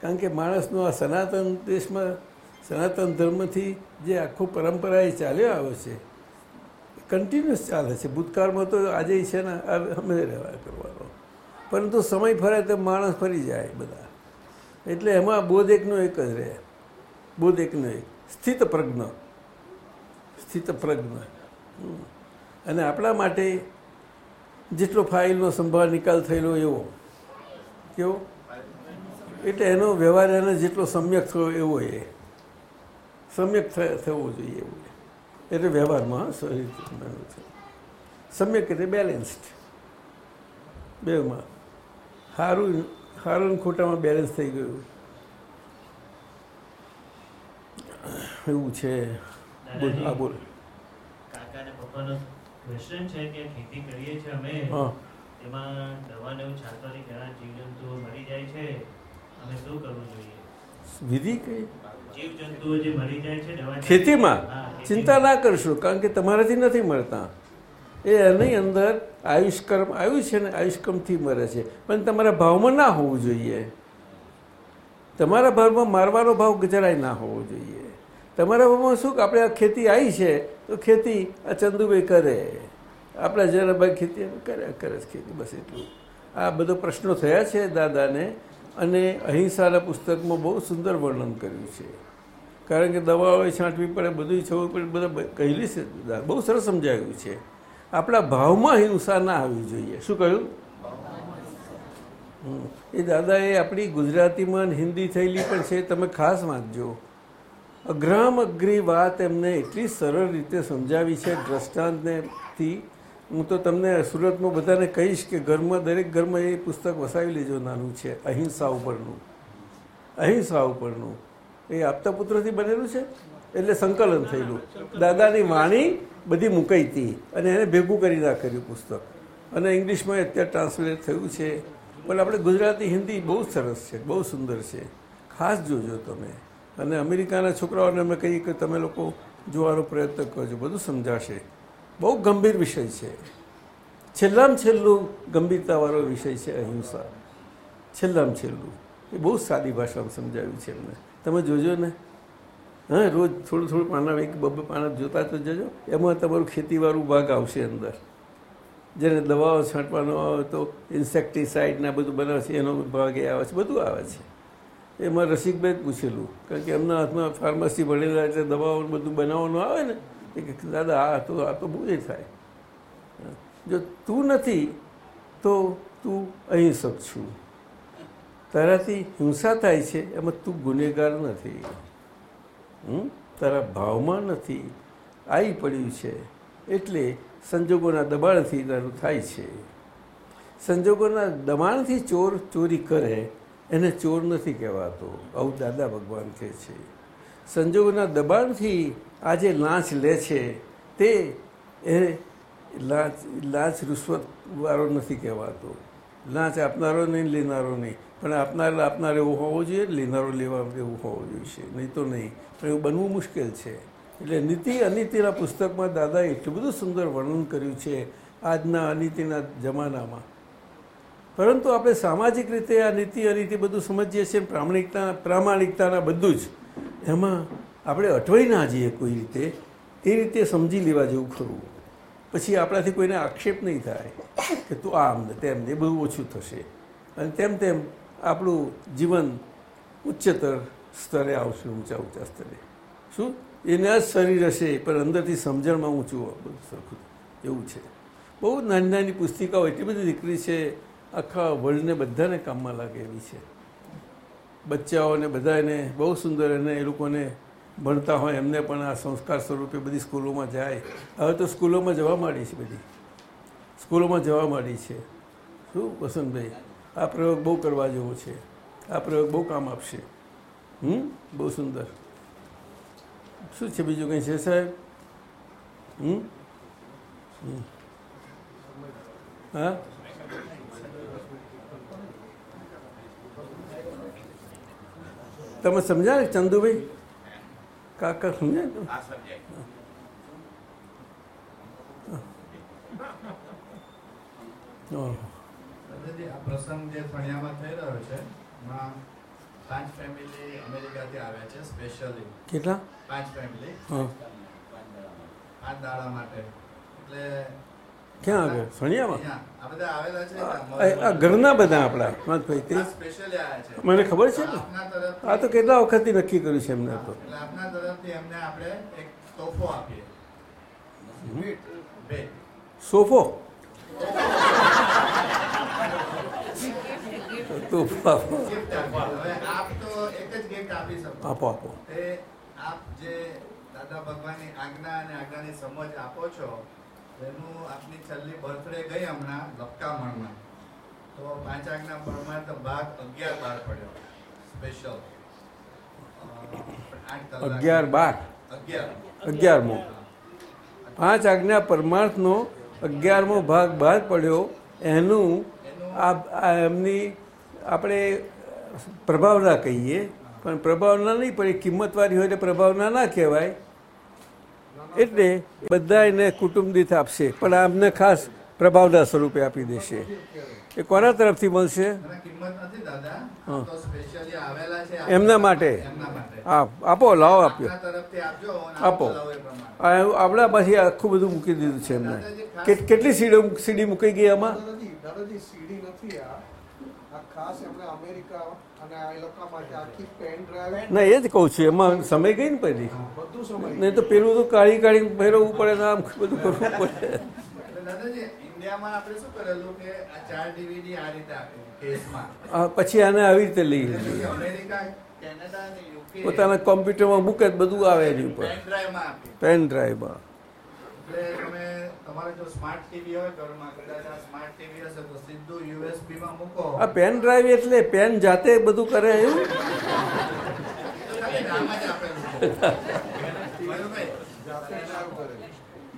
કારણ કે માણસનો આ સનાતન દેશમાં, સનાતન ધર્મથી જે આખું પરંપરા એ ચાલ્યો આવ્યો છે કન્ટિન્યુઅસ ચાલે છે. ભૂતકાળમાં તો આજે છે ને અમે રહેવા કરવાનો. પરંતુ સમય ફરે તો માણસ ફરી જાય બધા. એટલે એમાં બોધ એકનો એક જ રહે. બોધ એકનો એક. સ્થિત પ્રજ્ઞ. સ્થિત પ્રજ્ઞ. અને આપણા માટે જેટલો ફાઇલનો સંભાળ નિકાલ થયેલો એવો. કેવો? એટલે એનો વ્યવહાર એને જેટલો સમ્યક થયો એવો એ. સમ્યક થવો જોઈએ એવું એટલે વ્યવહારમાં સમ્યક રીતે બેલેન્સ્ડ બેમાં સારું સારું ખોટામાં બેલેન્સ થઈ ગયું. એવું છે. બોલ હા બોલ. ક્વેશ્ચન છે કે ખેતી કરીએ છીએ અમે એમાં દવાને એવું છાંટવાથી ઘણા જીવજંતુઓ મરી જાય છે. અમે શું કરવું જોઈએ? વિધિ કઈ? ખેતીમાં? ચિંતા ના કરશો કારણ કે તમારાથી નથી મળતા એ એની અંદર આયુષ્કર્મ આવ્યું છે ને આયુષ્કર્મથી મરે છે. પણ તમારા ભાવમાં ના હોવું જોઈએ. તમારા ભાવમાં મારવાનો ભાવ જરાય ના હોવો જોઈએ. તમારા ભાવમાં શું કે આપણે આ ખેતી આવી છે તો ખેતી આ ચંદુભાઈ કરે. આપણા જરાભાઈ ખેતી કરે કરે ખેતી બસ એટલું. આ બધો પ્રશ્નો થયા છે દાદાને. અને અહિંસાના પુસ્તકમાં બહુ સુંદર વર્ણન કર્યું છે. કારણ કે દવાઓએ છાંટવી પડે બધું છવું પડે, બધા કહેલી છે બહુ સરસ સમજાવ્યું છે. આપણા ભાવમાં હિંસા ના આવવી જોઈએ. શું કહ્યું? એ દાદાએ આપણી ગુજરાતીમાં હિન્દી થયેલી પણ છે, તમે ખાસ વાંચજો. અઘ્રામ અઘરી વાત એમને એટલી સરળ રીતે સમજાવી છે દ્રષ્ટાંતનેથી હું તો તમને સુરતમાં બધાને કહીશ કે ઘરમાં, દરેક ઘરમાં એ પુસ્તક વસાવી લેજો, નાનું છે, અહિંસા ઉપરનું. અહિંસા ઉપરનું. એ આપતા પુત્રથી બનેલું છે? એટલે સંકલન થયેલું. દાદાની વાણી બધી મૂકાઈ હતી અને એને ભેગું કરી નાખેલું પુસ્તક. અને ઇંગ્લિશમાં અત્યારે ટ્રાન્સલેટ થયું છે. પણ આપણે ગુજરાતી, હિન્દી બહુ સરસ છે, બહુ સુંદર છે. ખાસ જોજો તમે. અને અમેરિકાના છોકરાઓને અમે કહીએ કે તમે લોકો જોવાનો પ્રયત્ન કરજો, બધું સમજાશે. બહુ ગંભીર વિષય છે. છેલ્લામાં છેલ્લું ગંભીરતાવાળો વિષય છે અહિંસા. છેલ્લામાં છેલ્લું. એ બહુ સાદી ભાષામાં સમજાવ્યું છે એમને. તમે જોજો ને. હા, રોજ થોડું થોડું પાના એક બબ્બે પાના જોતા તો જજો. એમાં તમારું ખેતીવાળું ભાગ આવશે અંદર. જેને દવાઓ છાંટવાનો આવે તો ઇન્સેક્ટિસાઇડના બધું બનાવે છે એનો ભાગ એ આવે છે, બધું આવે છે. એમાં રસિકભાઈ પૂછેલું. કારણ કે એમના હાથમાં ફાર્મસી ભણેલા એટલે દવાઓ બધું બનાવવાનું આવે ને કે દાદા, આ તો આ તો બહુ એ થાય. જો તું નથી, તો તું અહિંસક છું. તારાથી હિંસા થાય છે, એમાં તું ગુનેગાર નથી. હમ? તારા ભાવમાં નથી. આવી પડ્યું છે. એટલે સંજોગોના દબાણથી તારું થાય છે. સંજોગોના દબાણથી ચોર ચોરી કરે, એને ચોર નથી કહેવાતો. આવું દાદા ભગવાન કહે છે. સંજોગોના દબાણથી આ જે લાંચ લે છે તે એ લાંચ લાંચ રૂશ્વતવાળો નથી કહેવાતો. લાંચ આપનારો નહીં, લેનારો નહીં. પણ આપનાર આપનાર એવો હોવો જોઈએ, લેનારો લેવા એવું હોવો જોઈએ નહીં તો નહીં. પણ એવું બનવું મુશ્કેલ છે. એટલે નીતિ અનીતિના પુસ્તકમાં દાદાએ એટલું બધું સુંદર વર્ણન કર્યું છે આજના અનીતિના જમાનામાં. પરંતુ આપણે સામાજિક રીતે આ નીતિ, અનીતિ બધું સમજીએ છીએ પ્રામાણિકતા, પ્રામાણિકતાના બધું જ. એમાં આપણે અટવાઈ ના જઈએ કોઈ રીતે, એ રીતે સમજી લેવા જેવું ખરું. પછી આપણાથી કોઈને આક્ષેપ નહીં થાય કે તું આમ ને તેમ ને બહુ ઓછું થશે. અને તેમ તેમ આપણું જીવન ઉચ્ચતર સ્તરે આવશે, ઊંચા ઊંચા સ્તરે. શું? એના જ શરીર હશે, પણ અંદરથી સમજણમાં ઊંચું બધું સરખું. એવું છે. બહુ નાની નાની પુસ્તિકાઓ, એટલી બધી દીકરી છે, આખા વર્લ્ડને બધાને કામમાં લાગે એવી છે. બચ્ચાઓને બધાને બહુ સુંદર અને એ લોકોને ભણતા હોય એમને પણ આ સંસ્કાર સ્વરૂપે બધી સ્કૂલોમાં જાય. હવે તો સ્કૂલોમાં જવા માંડી છે બધી. સ્કૂલોમાં જવા માંડી છે. શું વસંતભાઈ? આ પ્રયોગ બહુ કરવા જેવો છે. આ પ્રયોગ બહુ કામ આપશે. હમ? બહુ સુંદર. શું છે બીજું કંઈ છે સાહેબ? હમ. હા? તમે સમજાય ચંદુભાઈ? કાકા સમજ્યા? આ પ્રસંગ જે ફણિયામાં થઈ રહ્યો છે પાંચ ફેમિલી અમેરિકાથી આવ્યા છે સ્પેશિયલી કેટલા? પાંચ ફેમિલી પાંચ દાડા માટે. એટલે ક્યાં આવે આ ઘરના બધા આપણા ભાઈ તે મને ખબર છે ને? આ તો કેટલા વખતથી નક્કી કર્યું છે એમને તો? આપના તરફથી એમને આપણે એક તોહફો આપીએ. સોફો? તો આપો. આપ તો એક જ ગિફ્ટ આપી આપો આપો. તે આપ જે દાદા ભગવાનની આજ્ઞા અને આજ્ઞાની સમજ આપો છો એનું આપની છેલ્લી બર્થડે ગઈ હમણાં લપકામણમાં. તો પાંચાકના આજ્ઞા તો ભાગ અગિયાર બાર પડ્યો. સ્પેશિયલ અગિયાર બાર? અગિયારમો. પાંચ આજ્ઞા પરમાર્થનો અગિયારમો ભાગ બહાર પડ્યો. એનું આ આ એમની આપણે પ્રભાવના કહીએ. પણ પ્રભાવના નહીં પણ એ કિંમતવાળી હોય એટલે પ્રભાવના ના કહેવાય. એટલે બધા એને કુટુંબ દીઠ આપશે. પણ આમને ખાસ પ્રભાવના સ્વરૂપે આપી દેશે. એ કોના તરફથી મળશે? એના કિંમત નથી દાદા. હા. તો સ્પેશિયલી આવેલા છે એમના માટે? એમના આપો લાવો આપ્યો આપના તરફથી આપજો અને આપો આપો. લાવો એ પ્રમાણે. આ આપણા પાછી આખું બધું મૂકી દીધું છે એમને. કેટ- કેટલી સીડીઓ સીડી મૂકી ગઈ આમાં? ના એ જ કહું છું એમાં સમય ગઈ ને પહેલી. નહીં તો પેલું તો કાઢી કાઢી ફેરવવું પડે ને આમ બધું કરવું પડે. પછી આને આવી રીતે લઈ લીધી. પછી પોતાના કોમ્પ્યુટરમાં મૂકે બધું આવે એની ઉપર. પેન ડ્રાઈવમાં એટલે તમે તમારે જો સ્માર્ટ ટીવી હોય ઘરમાં કદાચ આ સ્માર્ટ ટીવી હશે તો સીધું યુએસબી માં મૂકો. આ પેન ડ્રાઈવ એટલે પેન જાતે બધું કરે એવું?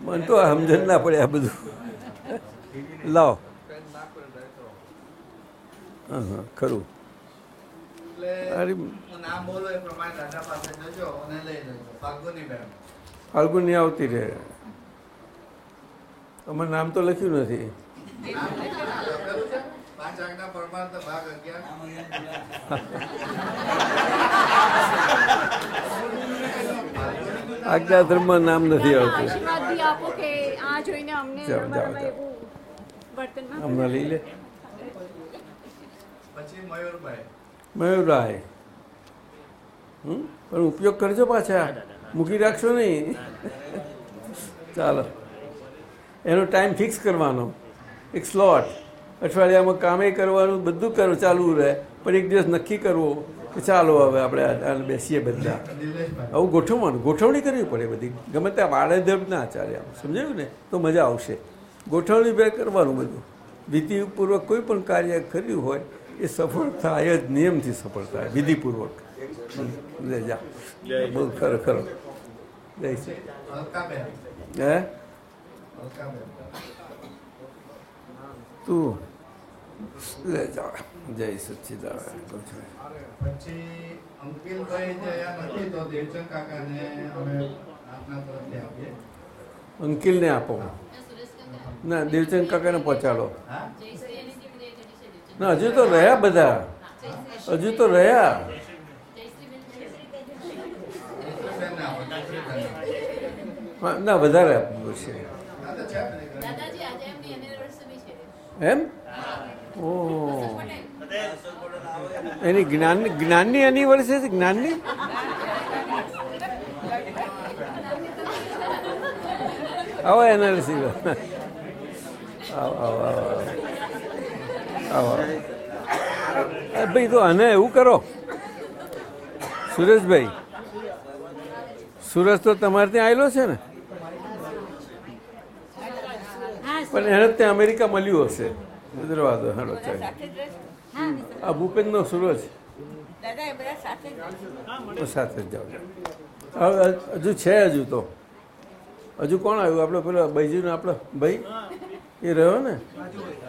મને તો સમજણ ના પડે આ બધું. લાવો. હા ખરું. એટલે આવતી હું અમારે નામ તો લખ્યું નથી. આજ્ઞા ધર્મમાં નામ નથી આવતું. હમણાં લઈ લે. પછી મયુરભાઈ. પણ ઉપયોગ કરજો પાછા. મૂકી રાખશો નહીં. ચાલો. એનો ટાઈમ ફિક્સ કરવાનો. એક સ્લોટ અઠવાડિયામાં કામે કરવાનું બધું કરવું ચાલુ રહે. પણ એક દિવસ નક્કી કરવો કે ચાલો હવે આપણે બેસીએ બધા. આવું ગોઠવવાનું. ગોઠવણી કરવી પડે બધી. ગમે ત્યાં વાડેધર ના ચાલે આમ. સમજાયું ને? તો મજા આવશે. ગોઠવણી બે કરવાનું બધું. વિધિપૂર્વક કોઈ પણ કાર્ય કર્યું હોય એ સફળ થાય જ નિયમથી સફળ થાય વિધિપૂર્વક. લે જા. બહુ ખરો ખરો. જય શ્રી હે? તું. લે જા. જય સચ્ચિદાનંદ પછી અંકિલભાઈ જે અહીંયા નથી તો દેવચંદ કાકાને અમે આપના તરફથી આપીએ. અંકિલને આપો. ના દેવચંદ કાકાને પહોંચાડો. ના હજુ તો રહ્યા બધા. હજુ તો રહ્યા. ના વધારે આપવું છે. એમ? ઓ એની જ્ઞાન જ્ઞાનની એનિવર્સરી જ્ઞાનની? આવો એનિવર્સરી આવો આવો આવો ભાઈ તો આને એવું કરો. સુરેશભાઈ સુરજ તો તમારે ત્યાં આવેલો છે ને? પણ એને ત્યાં અમેરિકા મળ્યું હશે. ગુજરાત હેલો આ ભૂપેન્દ્રનો સૂરજ. દાદા એ સાથે જ જાઓ. હવે હજુ છે હજુ તો. હજુ કોણ આવ્યું? આપણે પેલો બૈજીનો આપણો ભાઈ? એ રહ્યો ને?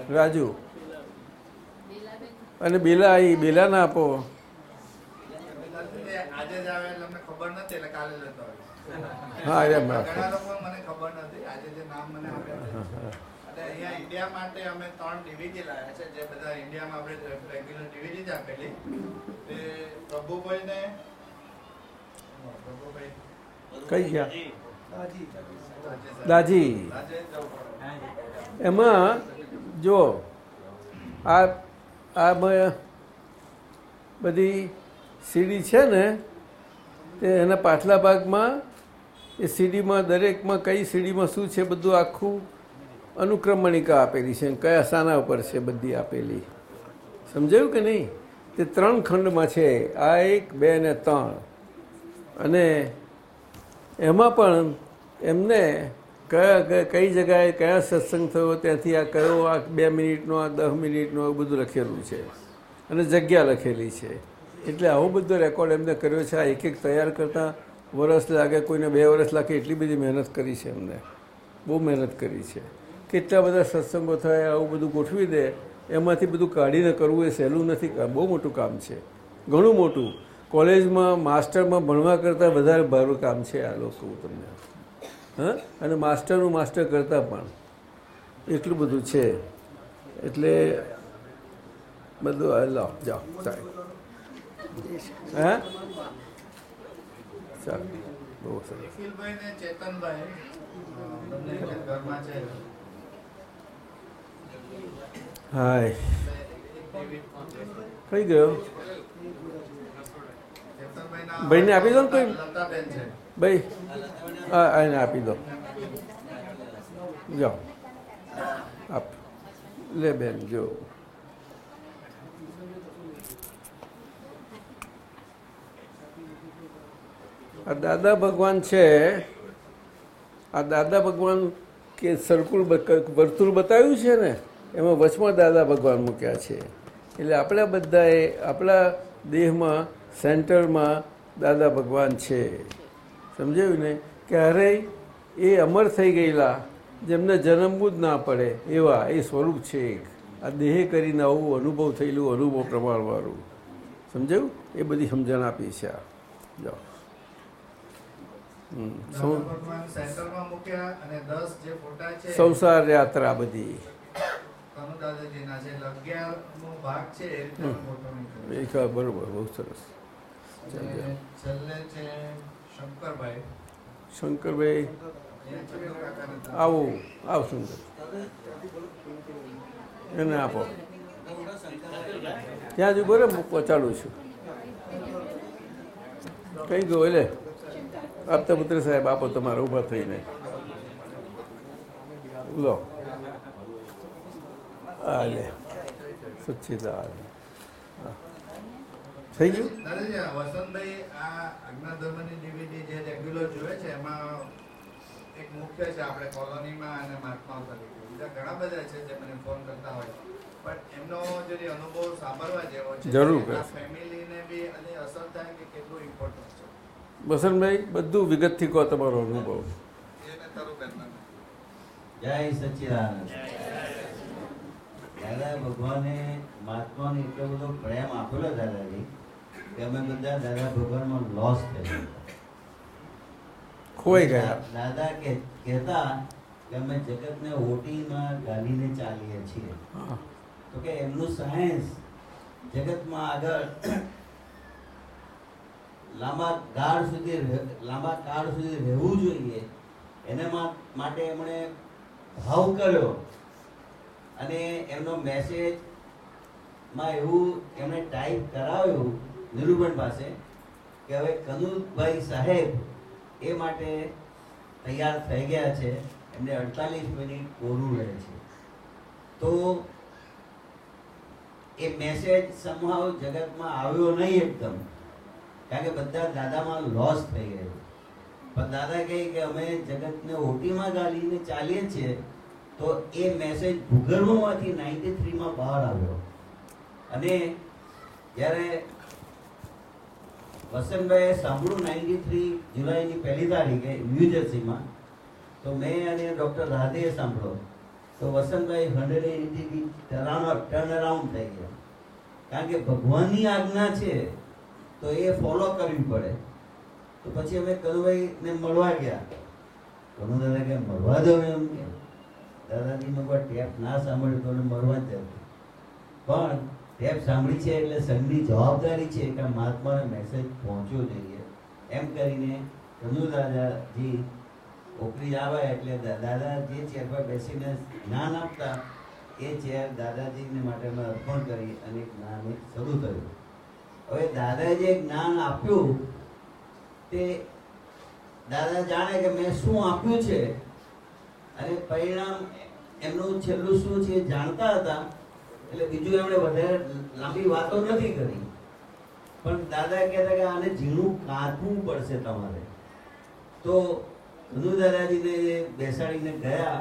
રાજુ. અને બેલા આવી બેલા ના આપો. હા એમ આવે એટલે અમને ખબર નથી એટલે કાલે લેતો આવીશ. હા, એમ. રાખો. અહીંયા ઇન્ડિયા માટે અમે ત્રણ ડીવીડી લાવ્યા છે. જે બધા ઇન્ડિયામાં આપણે રેગ્યુલર ડીવીડી જ આપેલી. તે પ્રભુભાઈને પ્રભુભાઈ. કઈ ગયા? દાજી. એમાં જો આ આ બ- બધી સીડી છે ને તે એના પાછલા ભાગમાં એ સીડીમાં દરેકમાં કઈ સીડીમાં શું છે બધું આખું અનુક્રમણિકા આપેલી છે. કયા સાના ઉપર છે બધી આપેલી? સમજાયું કે નહીં? તે ત્રણ ખંડમાં છે. આ એક, બે ને ત્રણ. અને એમાં પણ એમને કયા કઈ જગાએ કયા સત્સંગ થયો, ત્યાંથી આ કયો, આ બે મિનિટનો, આ દસ મિનિટનો બધું લખેલું છે. અને જગ્યા લખેલી છે. એટલે આવો બધો રેકોર્ડ એમને કર્યો છે. આ એક એક તૈયાર કરતાં વરસ લાગે, કોઈને બે વર્ષ લાગે, એટલી બધી મહેનત કરી છે એમને. બહુ મહેનત કરી છે. કેટલા બધા સત્સંગો થાય, આવું બધું ગોઠવી દે, એમાંથી બધું કાઢીને કરવું એ સહેલું નથી. બહુ મોટું કામ છે. ઘણું મોટું. કોલેજમાં, માસ્ટરમાં ભણવા કરતાં વધારે ભારું કામ છે આ લોકો તમને. હા? અને માસ્ટરનું માસ્ટર કરતાં પણ એટલું બધું છે. એટલે બધું લાવ જાઓ સાહેબ હા? ચાલો. બહુ સરસ. ચેતનભાઈ ઘરમાં છે. હાય. કઈ ગયો? ભાઈને આપી દો ને કોઈ? ભાઈ, હા એને આપી દો. જાઓ. આપ. લે બેન, જો. આ દાદા ભગવાન છે. આ દાદા ભગવાન કે સરકુલ વર્તુળ બતાવ્યું છે ને? એમાં વચમાં દાદા ભગવાન મૂક્યા છે. એટલે આપણા બધાએ આપણા દેહમાં સેન્ટરમાં દાદા ભગવાન છે. સમજાયું ને? ક્યારેય એ અમર થઈ ગયેલા જેમને જન્મવું જ ના પડે એવા એ સ્વરૂપ છે એક. આ દેહે કરીને આવું અનુભવ થયેલું અનુભવ પ્રમાણવાળું. સમજાયું? એ બધી સમજણ આપી છે આ. જાઓ સંસાર યાત્રા બધી. બરોબર બહુ સરસ. શંકરભાઈ. શંકરભાઈ આવો આવ એને આપો. ત્યાં જ બરાબર પહોંચાડું છું. કઈ ગયો એટલે? આપતા પુત્ર સાહેબ આપો તમારે ઊભા થઈને. લો. આ લે સચ્ચિદાન થઈ ગયું? વસંતભાઈ આ આજ્ઞા ધર્મની ડીવીડી જે રેગ્યુલર જોવે છે એમાં એક મુખ્ય છે આપણે કોલોનીમાં અને મહાત્મા તરીકે બીજા ઘણા બધા છે જે મને ફોન કરતા હોય. પણ એમનો જે અનુભવ સાંભળવા જેવો છે જરૂર આ ફેમિલીને બી અને અસર થાય કે કેટલું ઇમ્પોર્ટન્ટ છે? વસંતભાઈ બધું વિગતથી કહો તમારો અનુભવ. જય સચ્ચિદાનંદ દાદા ભગવાને મહાત્માને એટલો બધો પ્રેમ આપેલો દાદાજી કે અમે બધા દાદા ભગવાનમાં લોસ થયેલા ખોઈ ગયા. દાદા કે કહેતા કે અમે જગતને ઓટીમાં ગાલીને ચાલીએ છીએ. તો કે એમનું સાયન્સ જગતમાં આગળ લાંબા ગાળ સુધી લાંબા કાળ સુધી રહેવું જોઈએ. એને માટે એમણે ભાવ કર્યો. અને એમનો મેસેજમાં એવું એમણે ટાઈપ કરાવ્યું નિરૂપણ પાસે કે હવે કનુભાઈ સાહેબ એ માટે તૈયાર થઈ ગયા છે. એમને અડતાલીસ મિનિટ કોરું રહે છે. તો એ મેસેજ સમહાવ જગતમાં આવ્યો નહીં એકદમ. કારણ કે બધા દાદામાં લોસ થઈ ગયો. પણ દાદા કહે કે અમે જગતને ઓટીમાં ગાલીને ચાલીએ છીએ. તો એ મેસેજ ભૂગર્ભમાંથી નાઇન્ટી થ્રીમાં બહાર આવ્યો. અને જ્યારે વસંતભાઈએ સાંભળ્યું નાઇન્ટી થ્રી જુલાઈની પહેલી તારીખે ન્યૂ જર્સીમાં તો મેં અને ડૉક્ટર રાધેએ સાંભળ્યો. તો Vasantbhai hundred eighty turn around થઈ ગયા. કારણ કે ભગવાનની આજ્ઞા છે, તો એ ફોલો કરવી પડે. તો પછી અમે કનુભાઈને મળવા ગયા. કનુ દાદા કે, મળવા દો એમ કે. દાદાજી કોઈ ટેપ ના સાંભળ્યું તો મરવા જ પણ ટેપ સાંભળી છે એટલે સંઘની જવાબદારી છે કે મહાત્માને મેસેજ પહોંચવો જોઈએ. એમ કરીને કનુ દાદાજી ઓકરી આવે એટલે દાદા જે ચેર પર બેસીને જ્ઞાન આપતા, એ ચેર દાદાજીને માટે મેં અર્પણ કરી અને જ્ઞાન શરૂ કર્યું. હવે દાદાએ જે જ્ઞાન આપ્યું, તે દાદા જાણે કે મેં શું આપ્યું છે અને પરિણામ એમનું છેલ્લું શું છે જાણતા હતા, એટલે બીજું એમણે વધારે લાંબી વાતો નથી કરી. પણ દાદા કહેતા કે આને ઝીણું કાઢવું પડશે તમારે. તો કનુ દાદાજીને બેસાડીને ગયા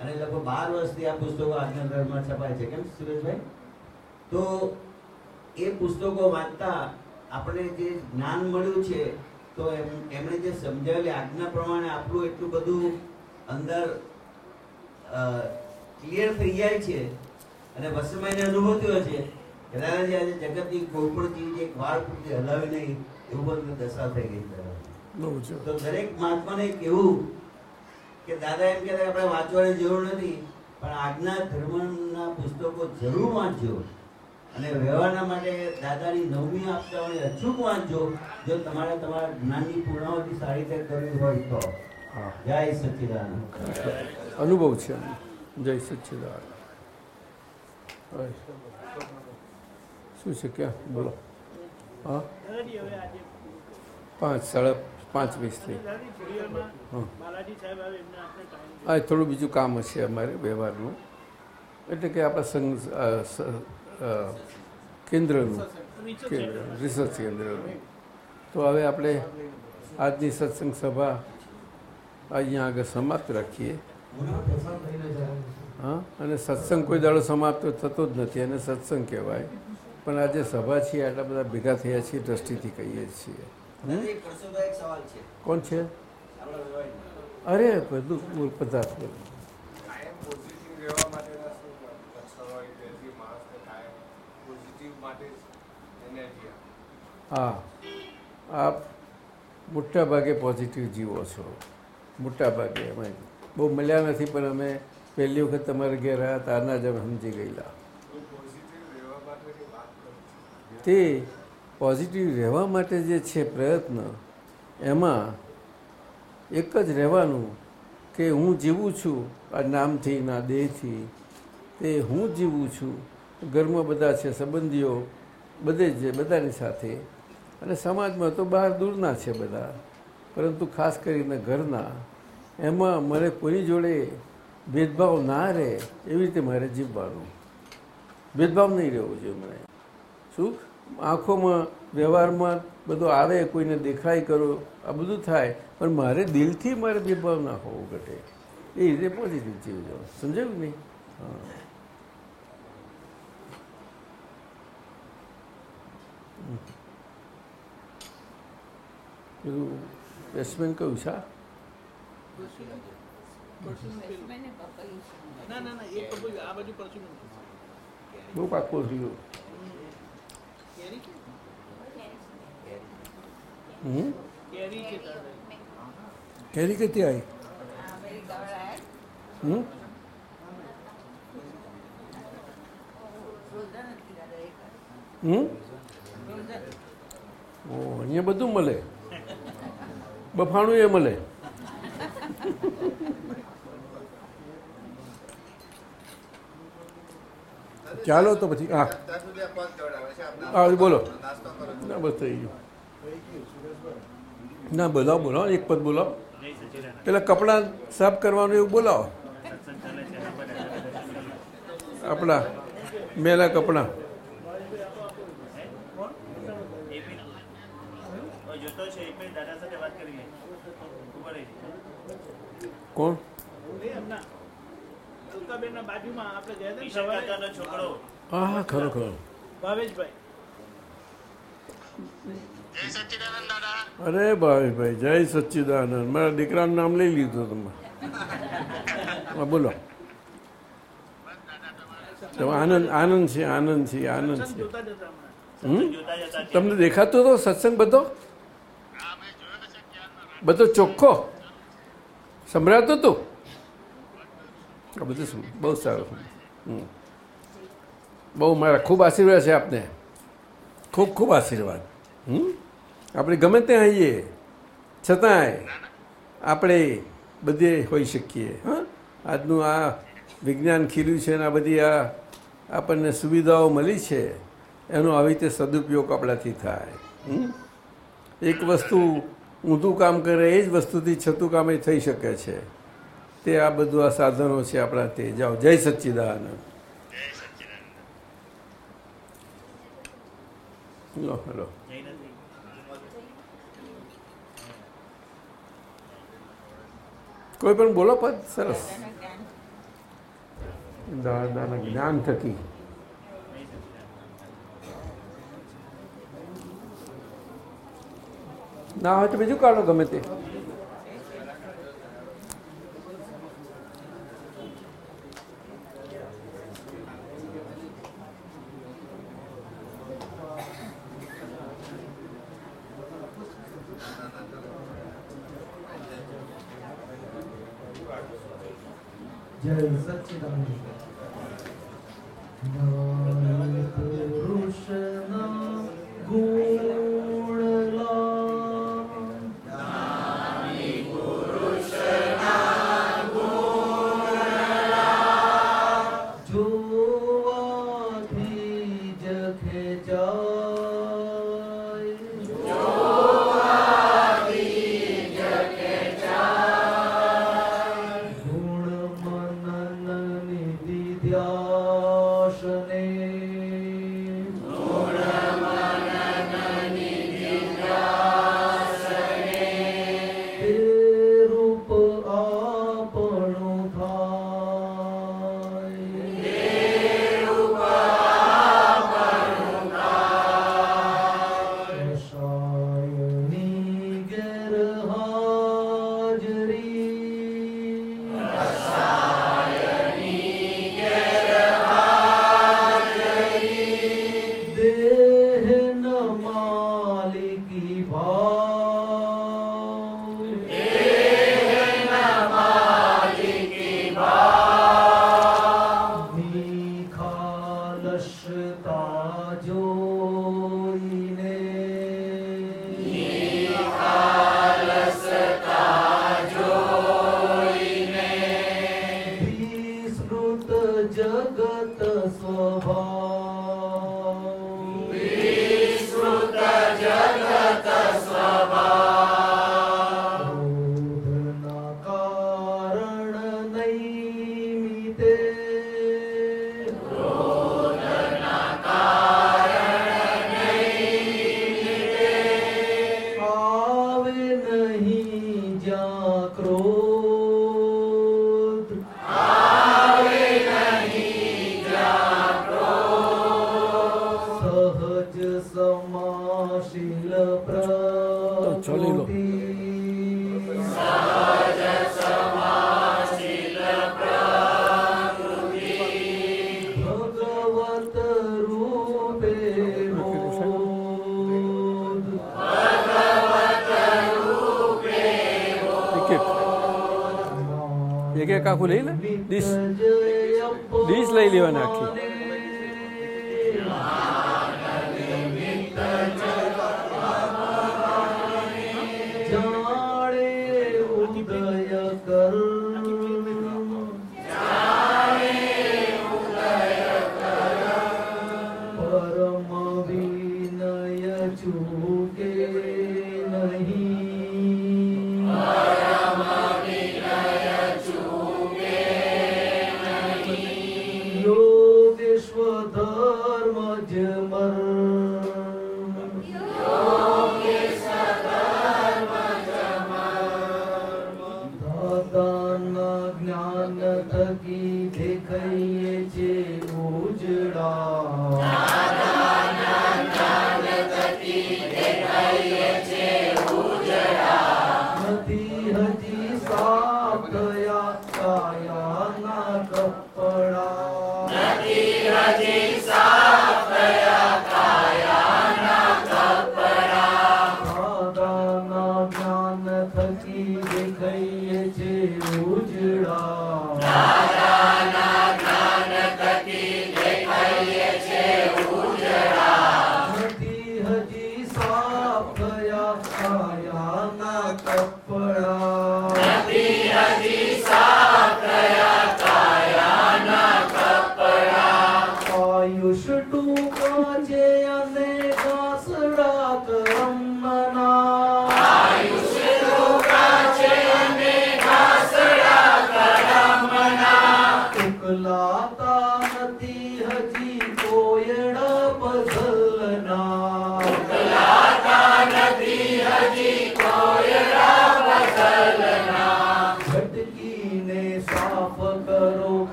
અને લગભગ બાર વર્ષથી આ પુસ્તકો આજના દરમાં છપાય છે. કેમ સુરેશભાઈ? તો એ પુસ્તકો વાંચતા આપણે જે જ્ઞાન મળ્યું છે, તો એમ એમણે જે સમજાવેલી આજ્ઞા પ્રમાણે આપણું એટલું બધું અંદર ક્લિયર થઈ જાય છે. અને વસમાઈને અનુભૂતિઓ છે કે દાદાજી આજે જગતની કોઈ પણ ચીજ એક વાર પૂરતી હલાવી નહીં એવું બધું દશા થઈ ગઈ છે તો દરેક મહાત્માને કેવું કે દાદા એમ કહેતા આપણે વાંચવાની જરૂર નથી પણ આજના ધર્મના પુસ્તકો જરૂર વાંચજો. અને વ્યવહારના માટે દાદાની નવમી આપતાઓને અચૂક વાંચજો જો તમારે તમારા જ્ઞાનની પૂર્ણાવતી સારી રીતે કરવી હોય તો. જય સચ્ચિદાનંદ અનુભવ છે જય સચિદાન શું છે ક્યાં? બોલો. હા? પાંચ સાડા પાંચ વીસ થઈ. દાદાજી થોડી વારમાં હા. થોડું બીજું કામ હશે અમારે વ્યવહારનું. એટલે કે આપણા સંઘ કેન્દ્રનું. કેન્દ્ર. રિસર્ચ કેન્દ્રનું. તો હવે આપણે આજની સત્સંગ સભા અહીંયા આગળ સમાપ્ત રાખીએ. હા અને સત્સંગ કોઈ દાડો સમાપ્ત થતો જ નથી અને સત્સંગ કહેવાય. પણ આજે સભા છીએ આટલા બધા ભેગા થયા છીએ દ્રષ્ટિથી કહીએ છીએ. કોણ છે? અરે બધું પદાર્થ હા આપ મોટા ભાગે પોઝિટિવ જીવો છો. મોટા ભાગે અમે બહુ મળ્યા નથી, પણ અમે પહેલી વખત તમારા ઘેર આવ્યા આના જ અમે સમજી ગયેલા. તે પોઝિટિવ રહેવા માટે જે છે પ્રયત્ન, એમાં એક જ રહેવાનું કે હું જીવું છું, આ નામથી ના દેહથી, તે હું જીવું છું, ઘરમાં બધા છે, સંબંધીઓ, બધે જ બધાની સાથે. અને સમાજમાં તો બહાર દૂરના છે બધા. પરંતુ ખાસ કરીને ઘરના, એમાં મને કોઈ જોડે ભેદભાવ ના રહે એવી રીતે મારે જીવવાનું. ભેદભાવ નહીં રહેવો જોઈએ મને. શું? આંખોમાં, વ્યવહારમાં બધું આવે, કોઈને દેખાય, કરો, આ બધું થાય, પણ મારે દિલથી મારે ભેદભાવ ના હોવો ઘટે. એ રીતે પોઝિટિવ જીવજો સમજાયું નહીં? હા. બેસમેન કયું છે? બહુ પાકો છે હમ? કેરી કેતી આવી હમ? હમ? ઓ અહીંયા બધું મળે? બફાણું એ મળે. ચાલો તો પછી, હા. હા બોલો. ના, બસ થઈ ગયું. ના, બોલાવો બોલાવો, એક પદ બોલાવો. પેલા કપડાં સાફ કરવાનું એવું બોલાવો. આપણા મેલા કપડાં. છે. છોકરો હા ખરો ખરો. અરે ભાવેશભાઈ, જય સચ્ચિદાનંદ. મારા દીકરાનું નામ લઈ લીધું તમે. બોલો. તમે આનંદ આનંદ છે આનંદ છે આનંદ છે? તમને દેખાતો હતો સત્સંગ બધો? બધો ચોખ્ખો? સંભળાતો હતું આ બધું શું બહુ સારું. બહુ મારા ખૂબ આશીર્વાદ છે આપને. ખૂબ ખૂબ આશીર્વાદ. હમ? આપણે ગમે ત્યાં આવીએ છતાંય આપણે બધે હોઈ શકીએ. હા? આજનું આ વિજ્ઞાન ખીલ્યું છે અને આ બધી આ આપણને સુવિધાઓ મળી છે એનો આવી રીતે સદુપયોગ આપણાથી થાય? એક વસ્તુ ઊંધું કામ કરે એ જ વસ્તુથી છતું કામ એ થઈ શકે છે. તે આ બધું આ સાધનો છે આપણા તે. જાઓ, જય સચ્ચિદાનંદ. લો કોઈ પણ બોલો પદ, સરસ. દાદાના જ્ઞાન થકી. ના હોય તો બીજું કાઢો ગમે તે. જય સચ્ચિદાનંદ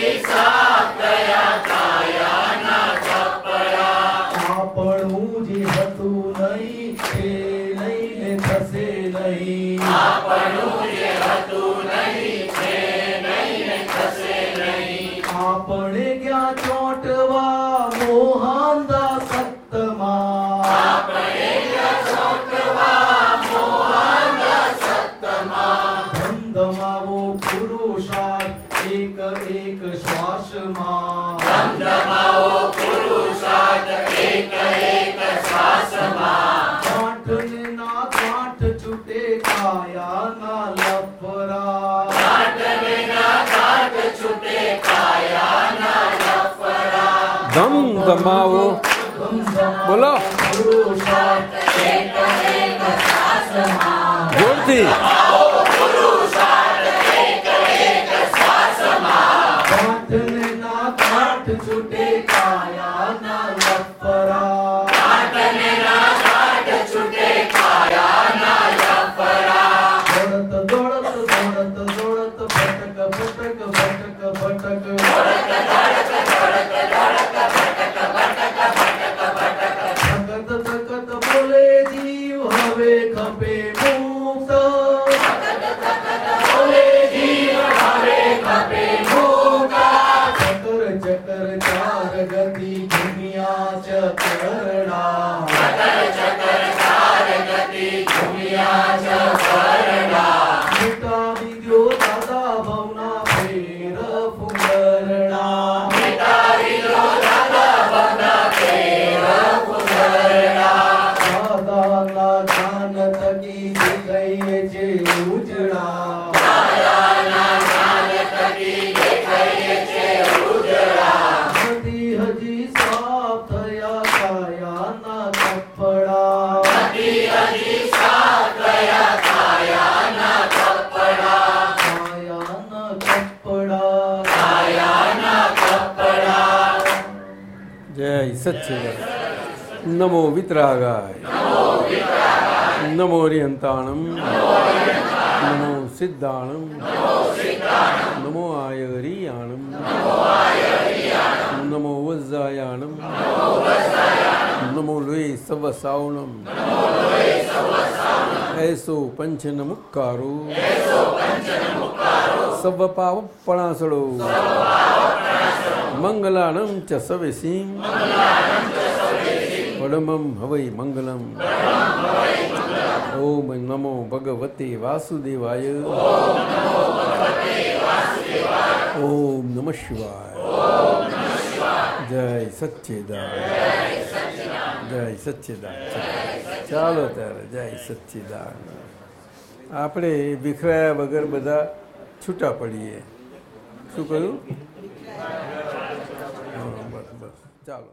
કપડા આપણું સમાવો બોલો. જોરથી. છે. નમો વિતરાગાય. નમો રિયંતાણમ. નમો સિદ્ધાણમ. નમો આયરિયાણમ. નમો વજ્રાયાણમ. નમો લોહી સવસાવણમ. એસો પંચનમુકારો સવ પાવ પણાસળો મંગલાણમ ચ સવેસી પરમમ હવૈ મંગલમ ઓમ નમો ભગવતે વાસુદેવાય ઓમ નમ શિવાય જય સચ્ચિદા જય સચ્ચિદા ચાલો ત્યારે જય સચ્ચિદા આપણે વિખરાયા વગર બધા છૂટા પડીએ. શું કહ્યું? બસ બસ ચાલો.